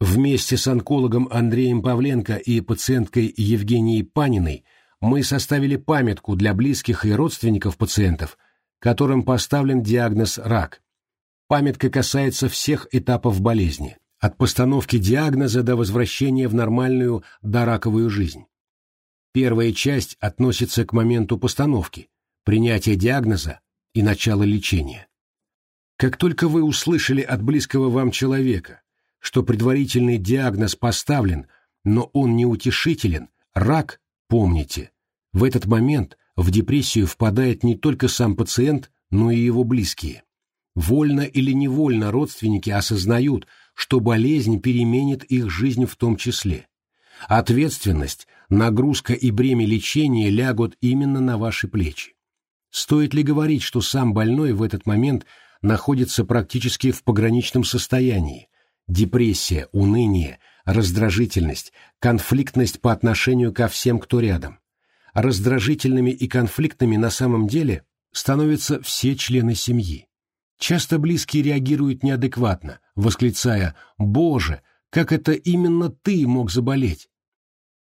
Вместе с онкологом Андреем Павленко и пациенткой Евгенией Паниной мы составили памятку для близких и родственников пациентов, которым поставлен диагноз «рак», Памятка касается всех этапов болезни, от постановки диагноза до возвращения в нормальную дораковую жизнь. Первая часть относится к моменту постановки, принятия диагноза и начала лечения. Как только вы услышали от близкого вам человека, что предварительный диагноз поставлен, но он неутешителен, рак, помните, в этот момент в депрессию впадает не только сам пациент, но и его близкие. Вольно или невольно родственники осознают, что болезнь переменит их жизнь в том числе. Ответственность, нагрузка и бремя лечения лягут именно на ваши плечи. Стоит ли говорить, что сам больной в этот момент находится практически в пограничном состоянии? Депрессия, уныние, раздражительность, конфликтность по отношению ко всем, кто рядом. Раздражительными и конфликтными на самом деле становятся все члены семьи. Часто близкие реагируют неадекватно, восклицая «Боже, как это именно ты мог заболеть?»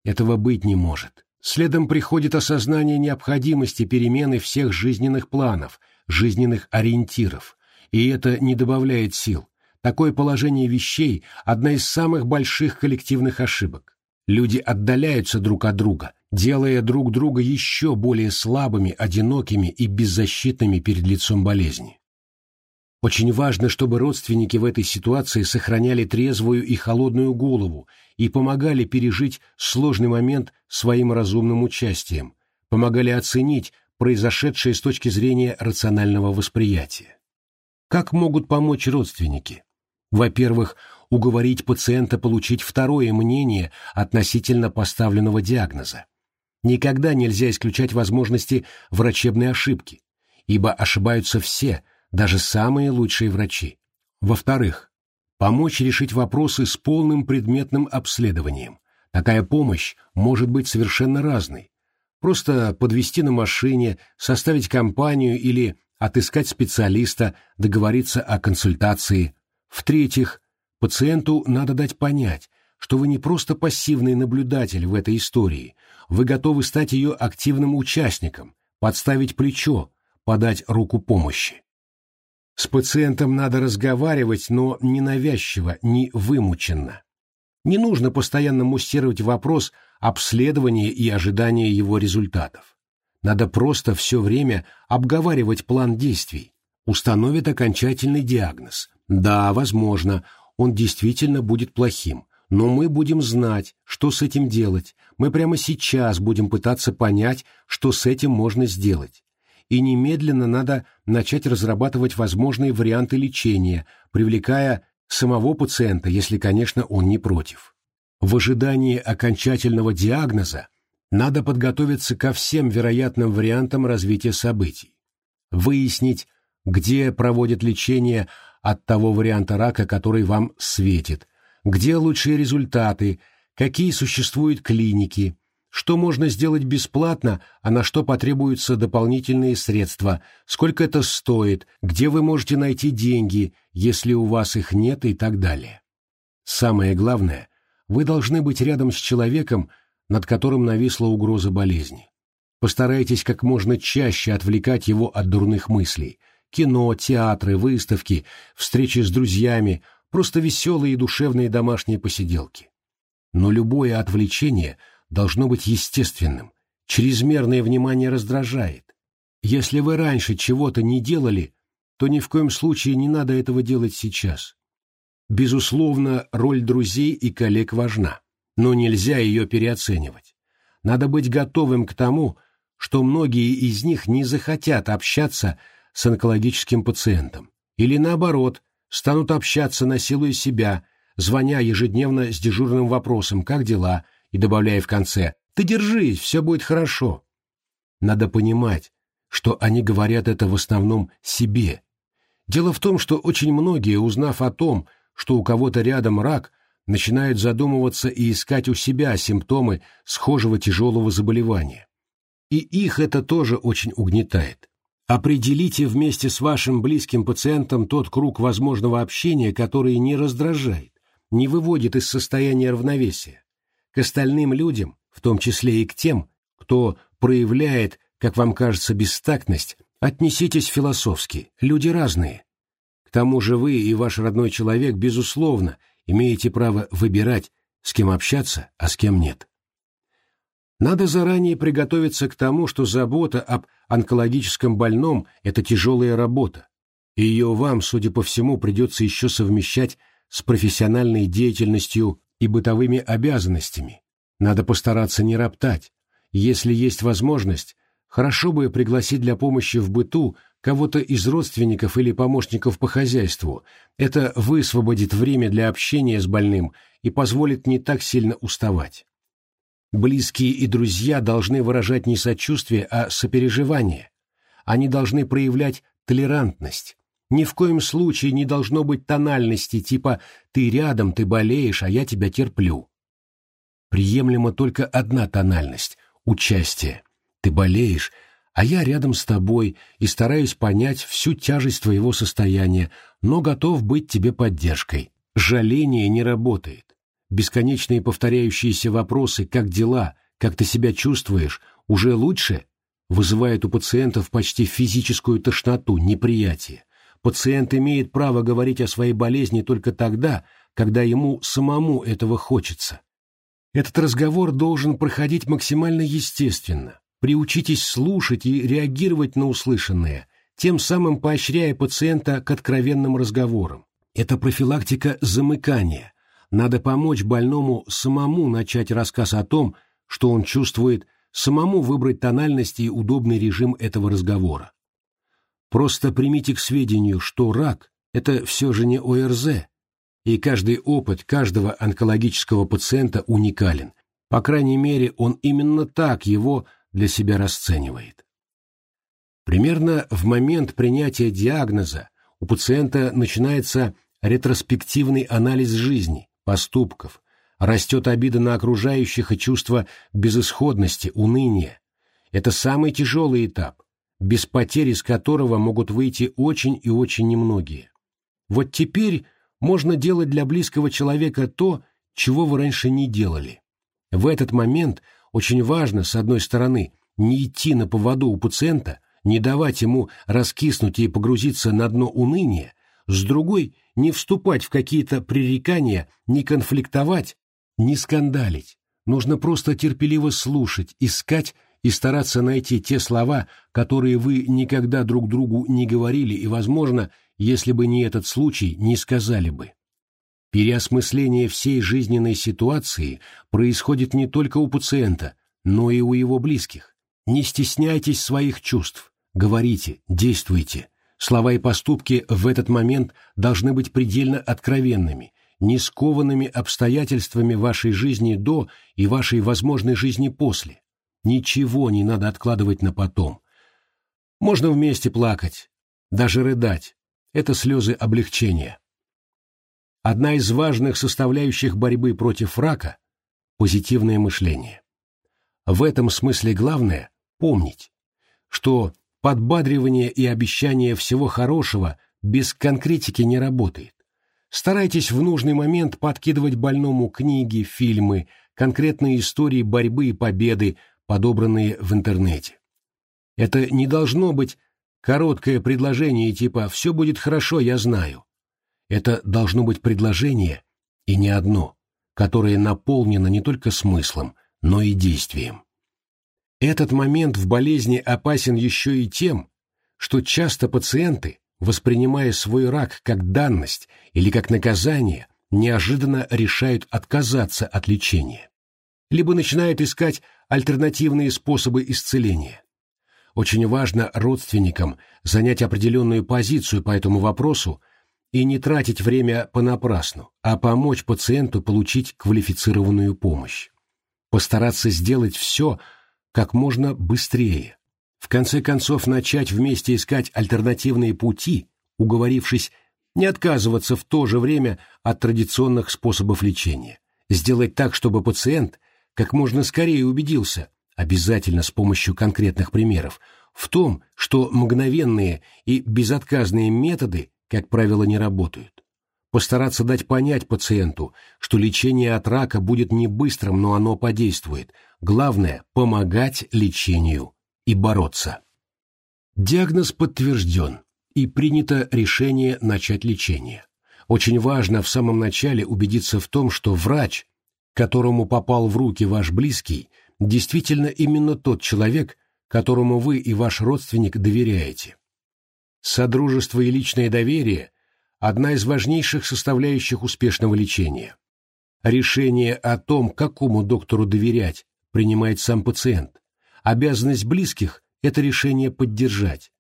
Этого быть не может. Следом приходит осознание необходимости перемены всех жизненных планов, жизненных ориентиров. И это не добавляет сил. Такое положение вещей – одна из самых больших коллективных ошибок. Люди отдаляются друг от друга, делая друг друга еще более слабыми, одинокими и беззащитными перед лицом болезни. Очень важно, чтобы родственники в этой ситуации сохраняли трезвую и холодную голову и помогали пережить сложный момент своим разумным участием, помогали оценить произошедшее с точки зрения рационального восприятия. Как могут помочь родственники? Во-первых, уговорить пациента получить второе мнение относительно поставленного диагноза. Никогда нельзя исключать возможности врачебной ошибки, ибо ошибаются все, даже самые лучшие врачи. Во-вторых, помочь решить вопросы с полным предметным обследованием. Такая помощь может быть совершенно разной. Просто подвести на машине, составить компанию или отыскать специалиста, договориться о консультации. В-третьих, пациенту надо дать понять, что вы не просто пассивный наблюдатель в этой истории, вы готовы стать ее активным участником, подставить плечо, подать руку помощи. С пациентом надо разговаривать, но не навязчиво, не вымученно. Не нужно постоянно муссировать вопрос обследования и ожидания его результатов. Надо просто все время обговаривать план действий. Установит окончательный диагноз. Да, возможно, он действительно будет плохим, но мы будем знать, что с этим делать. Мы прямо сейчас будем пытаться понять, что с этим можно сделать. И немедленно надо начать разрабатывать возможные варианты лечения, привлекая самого пациента, если, конечно, он не против. В ожидании окончательного диагноза надо подготовиться ко всем вероятным вариантам развития событий. Выяснить, где проводят лечение от того варианта рака, который вам светит, где лучшие результаты, какие существуют клиники, что можно сделать бесплатно, а на что потребуются дополнительные средства, сколько это стоит, где вы можете найти деньги, если у вас их нет и так далее. Самое главное, вы должны быть рядом с человеком, над которым нависла угроза болезни. Постарайтесь как можно чаще отвлекать его от дурных мыслей. Кино, театры, выставки, встречи с друзьями – просто веселые и душевные домашние посиделки. Но любое отвлечение должно быть естественным, чрезмерное внимание раздражает. Если вы раньше чего-то не делали, то ни в коем случае не надо этого делать сейчас. Безусловно, роль друзей и коллег важна, но нельзя ее переоценивать. Надо быть готовым к тому, что многие из них не захотят общаться с онкологическим пациентом, или наоборот, станут общаться, насилуя себя, звоня ежедневно с дежурным вопросом «Как дела?» И добавляя в конце «Ты держись, все будет хорошо». Надо понимать, что они говорят это в основном себе. Дело в том, что очень многие, узнав о том, что у кого-то рядом рак, начинают задумываться и искать у себя симптомы схожего тяжелого заболевания. И их это тоже очень угнетает. Определите вместе с вашим близким пациентом тот круг возможного общения, который не раздражает, не выводит из состояния равновесия. К остальным людям, в том числе и к тем, кто проявляет, как вам кажется, бестактность, отнеситесь философски, люди разные. К тому же вы и ваш родной человек, безусловно, имеете право выбирать, с кем общаться, а с кем нет. Надо заранее приготовиться к тому, что забота об онкологическом больном – это тяжелая работа, и ее вам, судя по всему, придется еще совмещать с профессиональной деятельностью и бытовыми обязанностями. Надо постараться не роптать. Если есть возможность, хорошо бы пригласить для помощи в быту кого-то из родственников или помощников по хозяйству. Это высвободит время для общения с больным и позволит не так сильно уставать. Близкие и друзья должны выражать не сочувствие, а сопереживание. Они должны проявлять толерантность. Ни в коем случае не должно быть тональности типа «ты рядом, ты болеешь, а я тебя терплю». Приемлема только одна тональность – участие. Ты болеешь, а я рядом с тобой и стараюсь понять всю тяжесть твоего состояния, но готов быть тебе поддержкой. Жаление не работает. Бесконечные повторяющиеся вопросы «как дела?», «как ты себя чувствуешь?», «уже лучше?» вызывают у пациентов почти физическую тошноту, неприятие. Пациент имеет право говорить о своей болезни только тогда, когда ему самому этого хочется. Этот разговор должен проходить максимально естественно, Приучитесь слушать и реагировать на услышанное, тем самым поощряя пациента к откровенным разговорам. Это профилактика замыкания. Надо помочь больному самому начать рассказ о том, что он чувствует, самому выбрать тональность и удобный режим этого разговора. Просто примите к сведению, что рак – это все же не ОРЗ, и каждый опыт каждого онкологического пациента уникален. По крайней мере, он именно так его для себя расценивает. Примерно в момент принятия диагноза у пациента начинается ретроспективный анализ жизни, поступков, растет обида на окружающих и чувство безысходности, уныния. Это самый тяжелый этап, без потери из которого могут выйти очень и очень немногие. Вот теперь можно делать для близкого человека то, чего вы раньше не делали. В этот момент – очень важно, с одной стороны, не идти на поводу у пациента, не давать ему раскиснуть и погрузиться на дно уныния, с другой – не вступать в какие-то пререкания, не конфликтовать, не скандалить. Нужно просто терпеливо слушать, искать и стараться найти те слова, которые вы никогда друг другу не говорили и, возможно, если бы не этот случай, не сказали бы. Переосмысление всей жизненной ситуации происходит не только у пациента, но и у его близких. Не стесняйтесь своих чувств, говорите, действуйте. Слова и поступки в этот момент должны быть предельно откровенными, не скованными обстоятельствами вашей жизни до и вашей возможной жизни после. Ничего не надо откладывать на потом. Можно вместе плакать, даже рыдать. Это слезы облегчения. Одна из важных составляющих борьбы против рака – позитивное мышление. В этом смысле главное – помнить, что подбадривание и обещание всего хорошего без конкретики не работает. Старайтесь в нужный момент подкидывать больному книги, фильмы, конкретные истории борьбы и победы, подобранные в интернете. Это не должно быть короткое предложение типа «все будет хорошо, я знаю». Это должно быть предложение, и не одно, которое наполнено не только смыслом, но и действием. Этот момент в болезни опасен еще и тем, что часто пациенты, воспринимая свой рак как данность или как наказание, неожиданно решают отказаться от лечения. Либо начинают искать альтернативные способы исцеления. Очень важно родственникам занять определенную позицию по этому вопросу и не тратить время понапрасну, а помочь пациенту получить квалифицированную помощь. Постараться сделать все как можно быстрее. В конце концов начать вместе искать альтернативные пути, уговорившись не отказываться в то же время от традиционных способов лечения. Сделать так, чтобы пациент как можно скорее убедился, обязательно с помощью конкретных примеров, в том, что мгновенные и безотказные методы как правило, не работают. Постараться дать понять пациенту, что лечение от рака будет не быстрым, но оно подействует. Главное – помогать лечению и бороться. Диагноз подтвержден, и принято решение начать лечение. Очень важно в самом начале убедиться в том, что врач, которому попал в руки ваш близкий, действительно именно тот человек, которому вы и ваш родственник доверяете. Содружество и личное доверие – одна из важнейших составляющих успешного лечения. Решение о том, какому доктору доверять, принимает сам пациент. Обязанность близких – это решение поддержать.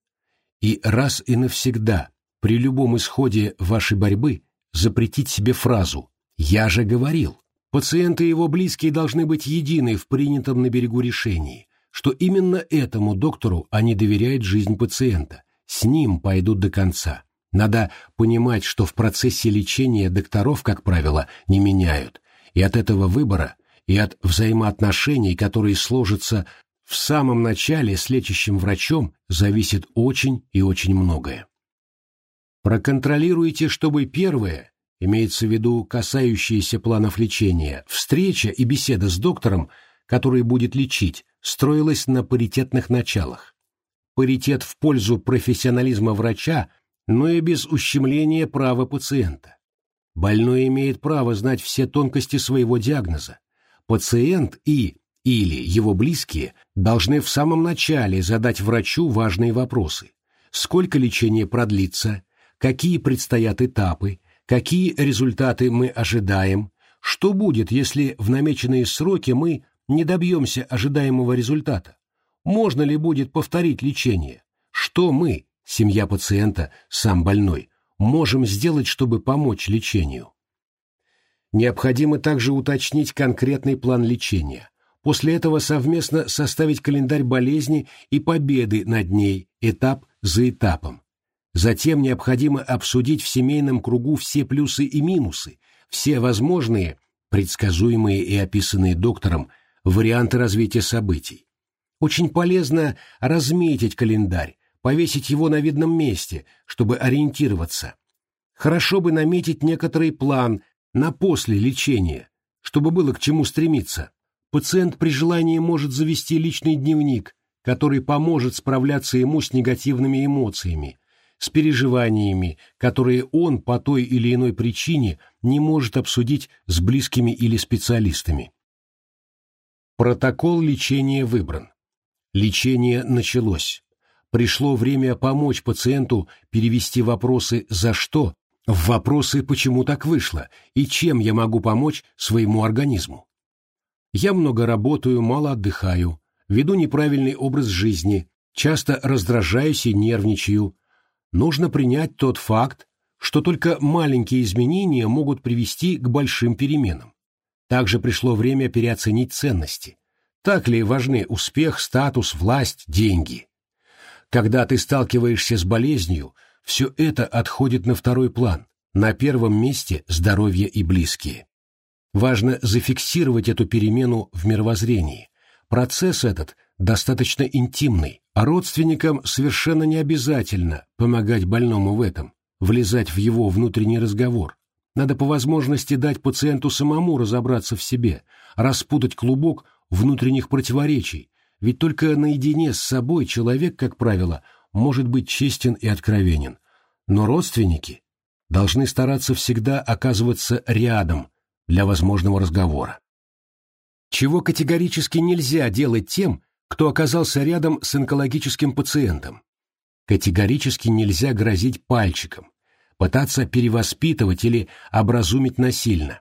и раз и навсегда при любом исходе вашей борьбы запретить себе фразу «Я же говорил». Пациенты и его близкие должны быть едины в принятом на берегу решении, что именно этому доктору они доверяют жизнь пациента, с ним пойдут до конца. Надо понимать, что в процессе лечения докторов, как правило, не меняют, и от этого выбора, и от взаимоотношений, которые сложатся в самом начале с лечащим врачом, зависит очень и очень многое. Проконтролируйте, чтобы первое, имеется в виду касающиеся планов лечения, встреча и беседа с доктором, который будет лечить, строилась на паритетных началах. Паритет в пользу профессионализма врача, но и без ущемления права пациента. Больной имеет право знать все тонкости своего диагноза. Пациент и или его близкие должны в самом начале задать врачу важные вопросы. Сколько лечение продлится, какие предстоят этапы, какие результаты мы ожидаем, что будет, если в намеченные сроки мы не добьемся ожидаемого результата, можно ли будет повторить лечение, что мы, семья пациента, сам больной, можем сделать, чтобы помочь лечению. Необходимо также уточнить конкретный план лечения, после этого совместно составить календарь болезни и победы над ней этап за этапом, Затем необходимо обсудить в семейном кругу все плюсы и минусы, все возможные, предсказуемые и описанные доктором, варианты развития событий. Очень полезно разметить календарь, повесить его на видном месте, чтобы ориентироваться. Хорошо бы наметить некоторый план на после лечения, чтобы было к чему стремиться. Пациент при желании может завести личный дневник, который поможет справляться ему с негативными эмоциями, с переживаниями, которые он по той или иной причине не может обсудить с близкими или специалистами. Протокол лечения выбран. Лечение началось. Пришло время помочь пациенту перевести вопросы «за что» в вопросы «почему так вышло» и чем я могу помочь своему организму. Я много работаю, мало отдыхаю, веду неправильный образ жизни, часто раздражаюсь и нервничаю, нужно принять тот факт, что только маленькие изменения могут привести к большим переменам. Также пришло время переоценить ценности. Так ли важны успех, статус, власть, деньги? Когда ты сталкиваешься с болезнью, все это отходит на второй план. На первом месте здоровье и близкие. Важно зафиксировать эту перемену в мировоззрении. Процесс этот достаточно интимный, а родственникам совершенно не обязательно помогать больному в этом, влезать в его внутренний разговор. Надо по возможности дать пациенту самому разобраться в себе, распутать клубок внутренних противоречий, ведь только наедине с собой человек, как правило, может быть честен и откровенен. Но родственники должны стараться всегда оказываться рядом для возможного разговора. Чего категорически нельзя делать тем, кто оказался рядом с онкологическим пациентом. Категорически нельзя грозить пальчиком, пытаться перевоспитывать или образумить насильно.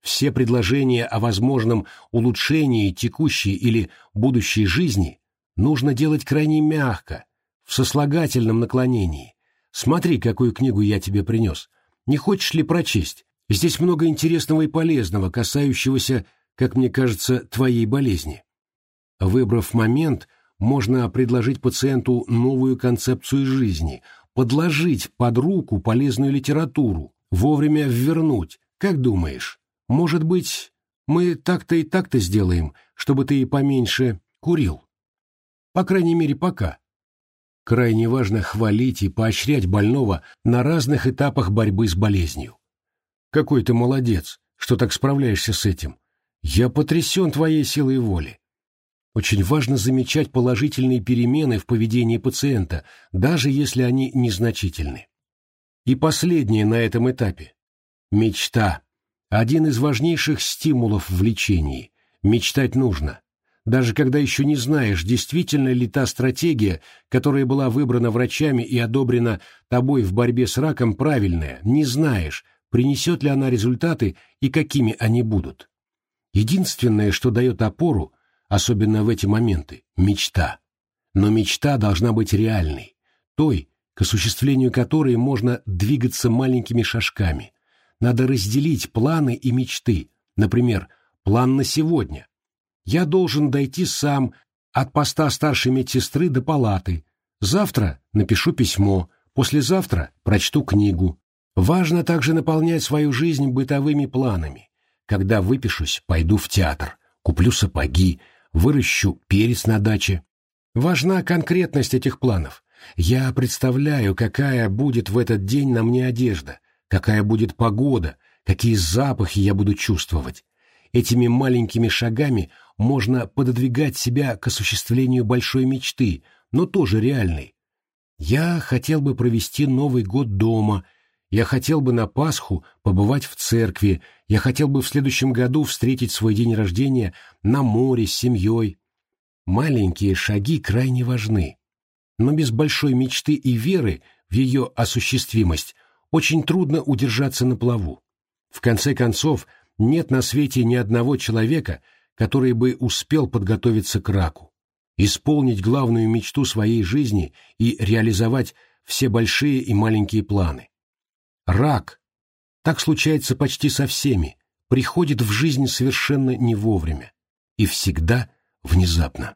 Все предложения о возможном улучшении текущей или будущей жизни нужно делать крайне мягко, в сослагательном наклонении. Смотри, какую книгу я тебе принес. Не хочешь ли прочесть? Здесь много интересного и полезного, касающегося, как мне кажется, твоей болезни. Выбрав момент, можно предложить пациенту новую концепцию жизни, подложить под руку полезную литературу, вовремя ввернуть. Как думаешь, может быть, мы так-то и так-то сделаем, чтобы ты поменьше курил? По крайней мере, пока. Крайне важно хвалить и поощрять больного на разных этапах борьбы с болезнью. Какой ты молодец, что так справляешься с этим. Я потрясен твоей силой воли. Очень важно замечать положительные перемены в поведении пациента, даже если они незначительны. И последнее на этом этапе. Мечта. Один из важнейших стимулов в лечении. Мечтать нужно. Даже когда еще не знаешь, действительно ли та стратегия, которая была выбрана врачами и одобрена тобой в борьбе с раком, правильная, не знаешь, принесет ли она результаты и какими они будут. Единственное, что дает опору, особенно в эти моменты, мечта. Но мечта должна быть реальной. той, к осуществлению которой можно двигаться маленькими шажками. Надо разделить планы и мечты, например, план на сегодня. Я должен дойти сам от поста старшей медсестры до палаты. Завтра напишу письмо, послезавтра прочту книгу. Важно также наполнять свою жизнь бытовыми планами. Когда выпишусь, пойду в театр, куплю сапоги, выращу перец на даче. Важна конкретность этих планов. Я представляю, какая будет в этот день на мне одежда, какая будет погода, какие запахи я буду чувствовать. Этими маленькими шагами можно пододвигать себя к осуществлению большой мечты, но тоже реальной. Я хотел бы провести Новый год дома, я хотел бы на Пасху побывать в церкви, я хотел бы в следующем году встретить свой день рождения на море с семьей. Маленькие шаги крайне важны. Но без большой мечты и веры в ее осуществимость очень трудно удержаться на плаву. В конце концов, нет на свете ни одного человека, который бы успел подготовиться к раку, исполнить главную мечту своей жизни и реализовать все большие и маленькие планы. Рак, так случается почти со всеми, приходит в жизнь совершенно не вовремя и всегда внезапно.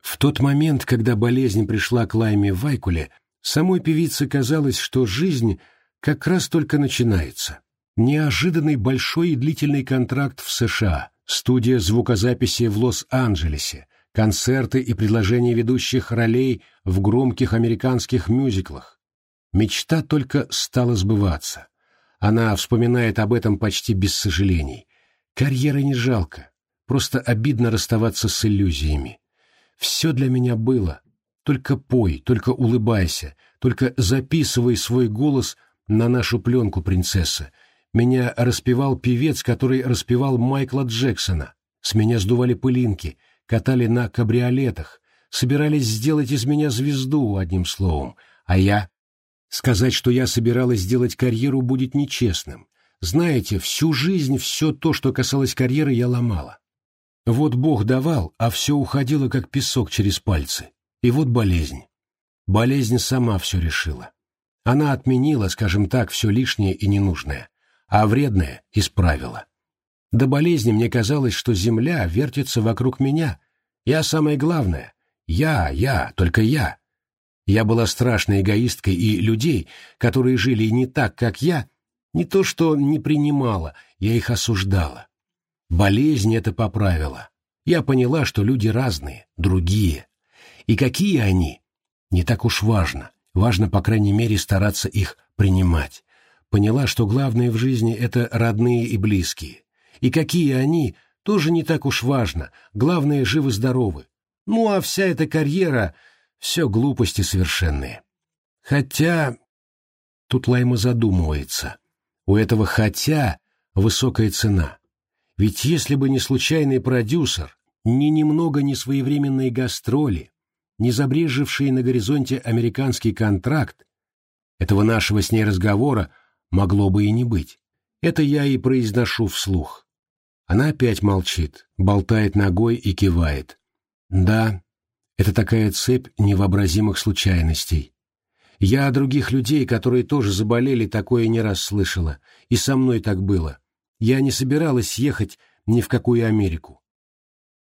В тот момент, когда болезнь пришла к Лайме Вайкуле, самой певице казалось, что жизнь как раз только начинается. Неожиданный большой и длительный контракт в США, студия звукозаписи в Лос-Анджелесе, концерты и предложения ведущих ролей в громких американских мюзиклах. Мечта только стала сбываться. Она вспоминает об этом почти без сожалений. Карьеры не жалко, просто обидно расставаться с иллюзиями. Все для меня было. Только пой, только улыбайся, только записывай свой голос на нашу пленку, принцесса. Меня распевал певец, который распевал Майкла Джексона. С меня сдували пылинки, катали на кабриолетах, собирались сделать из меня звезду, одним словом. А я... Сказать, что я собиралась сделать карьеру, будет нечестным. Знаете, всю жизнь все то, что касалось карьеры, я ломала. Вот Бог давал, а все уходило, как песок через пальцы. И вот болезнь. Болезнь сама все решила. Она отменила, скажем так, все лишнее и ненужное, а вредное исправила. До болезни мне казалось, что земля вертится вокруг меня. Я самое главное. Я, я, только я. Я была страшной эгоисткой, и людей, которые жили не так, как я, не то что не принимала, я их осуждала. Болезнь это поправила. Я поняла, что люди разные, другие. И какие они? Не так уж важно. Важно, по крайней мере, стараться их принимать. Поняла, что главное в жизни — это родные и близкие. И какие они, тоже не так уж важно. Главное — живы-здоровы. Ну, а вся эта карьера — все глупости совершенные. Хотя... Тут Лайма задумывается. У этого «хотя» высокая цена. Ведь если бы не случайный продюсер, ни немного не своевременные гастроли, не забрежевший на горизонте американский контракт, этого нашего с ней разговора могло бы и не быть. Это я и произношу вслух. Она опять молчит, болтает ногой и кивает. Да, это такая цепь невообразимых случайностей. Я о других людей, которые тоже заболели, такое не раз слышала, и со мной так было. Я не собиралась ехать ни в какую Америку.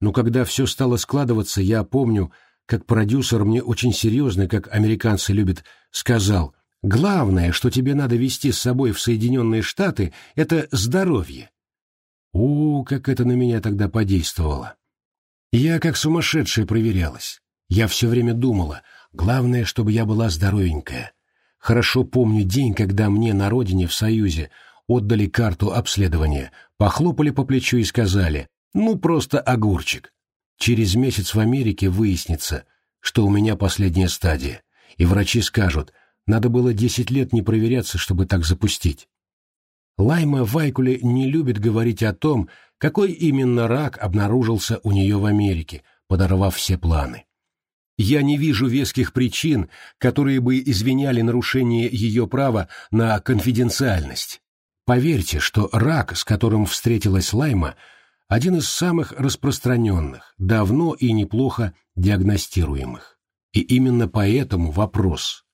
Но когда все стало складываться, я помню, как продюсер мне очень серьезно, как американцы любят, сказал, «Главное, что тебе надо вести с собой в Соединенные Штаты, это здоровье». О, как это на меня тогда подействовало. Я как сумасшедшая проверялась. Я все время думала, главное, чтобы я была здоровенькая. Хорошо помню день, когда мне на родине в Союзе отдали карту обследования, похлопали по плечу и сказали «Ну, просто огурчик». Через месяц в Америке выяснится, что у меня последняя стадия, и врачи скажут, надо было десять лет не проверяться, чтобы так запустить. Лайма Вайкуле не любит говорить о том, какой именно рак обнаружился у нее в Америке, подорвав все планы. Я не вижу веских причин, которые бы извиняли нарушение ее права на конфиденциальность. Поверьте, что рак, с которым встретилась Лайма, один из самых распространенных, давно и неплохо диагностируемых. И именно поэтому вопрос.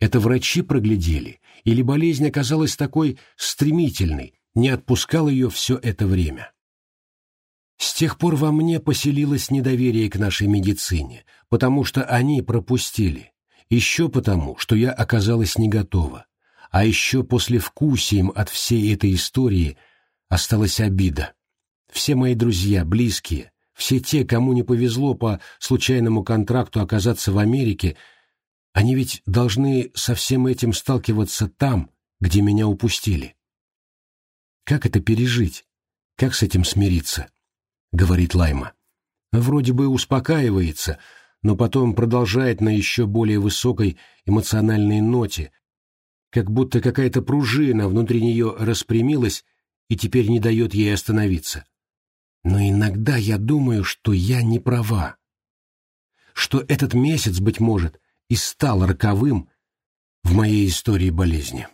Это врачи проглядели, или болезнь оказалась такой стремительной, не отпускал ее все это время? С тех пор во мне поселилось недоверие к нашей медицине, потому что они пропустили, еще потому, что я оказалась не готова, а еще после вкусием от всей этой истории осталась обида. Все мои друзья, близкие, все те, кому не повезло по случайному контракту оказаться в Америке, они ведь должны со всем этим сталкиваться там, где меня упустили. Как это пережить? Как с этим смириться? — говорит Лайма. Вроде бы успокаивается, но потом продолжает на еще более высокой эмоциональной ноте, как будто какая-то пружина внутри нее распрямилась и теперь не дает ей остановиться. Но иногда я думаю, что я не права. Что этот месяц, быть может, и стал роковым в моей истории болезни.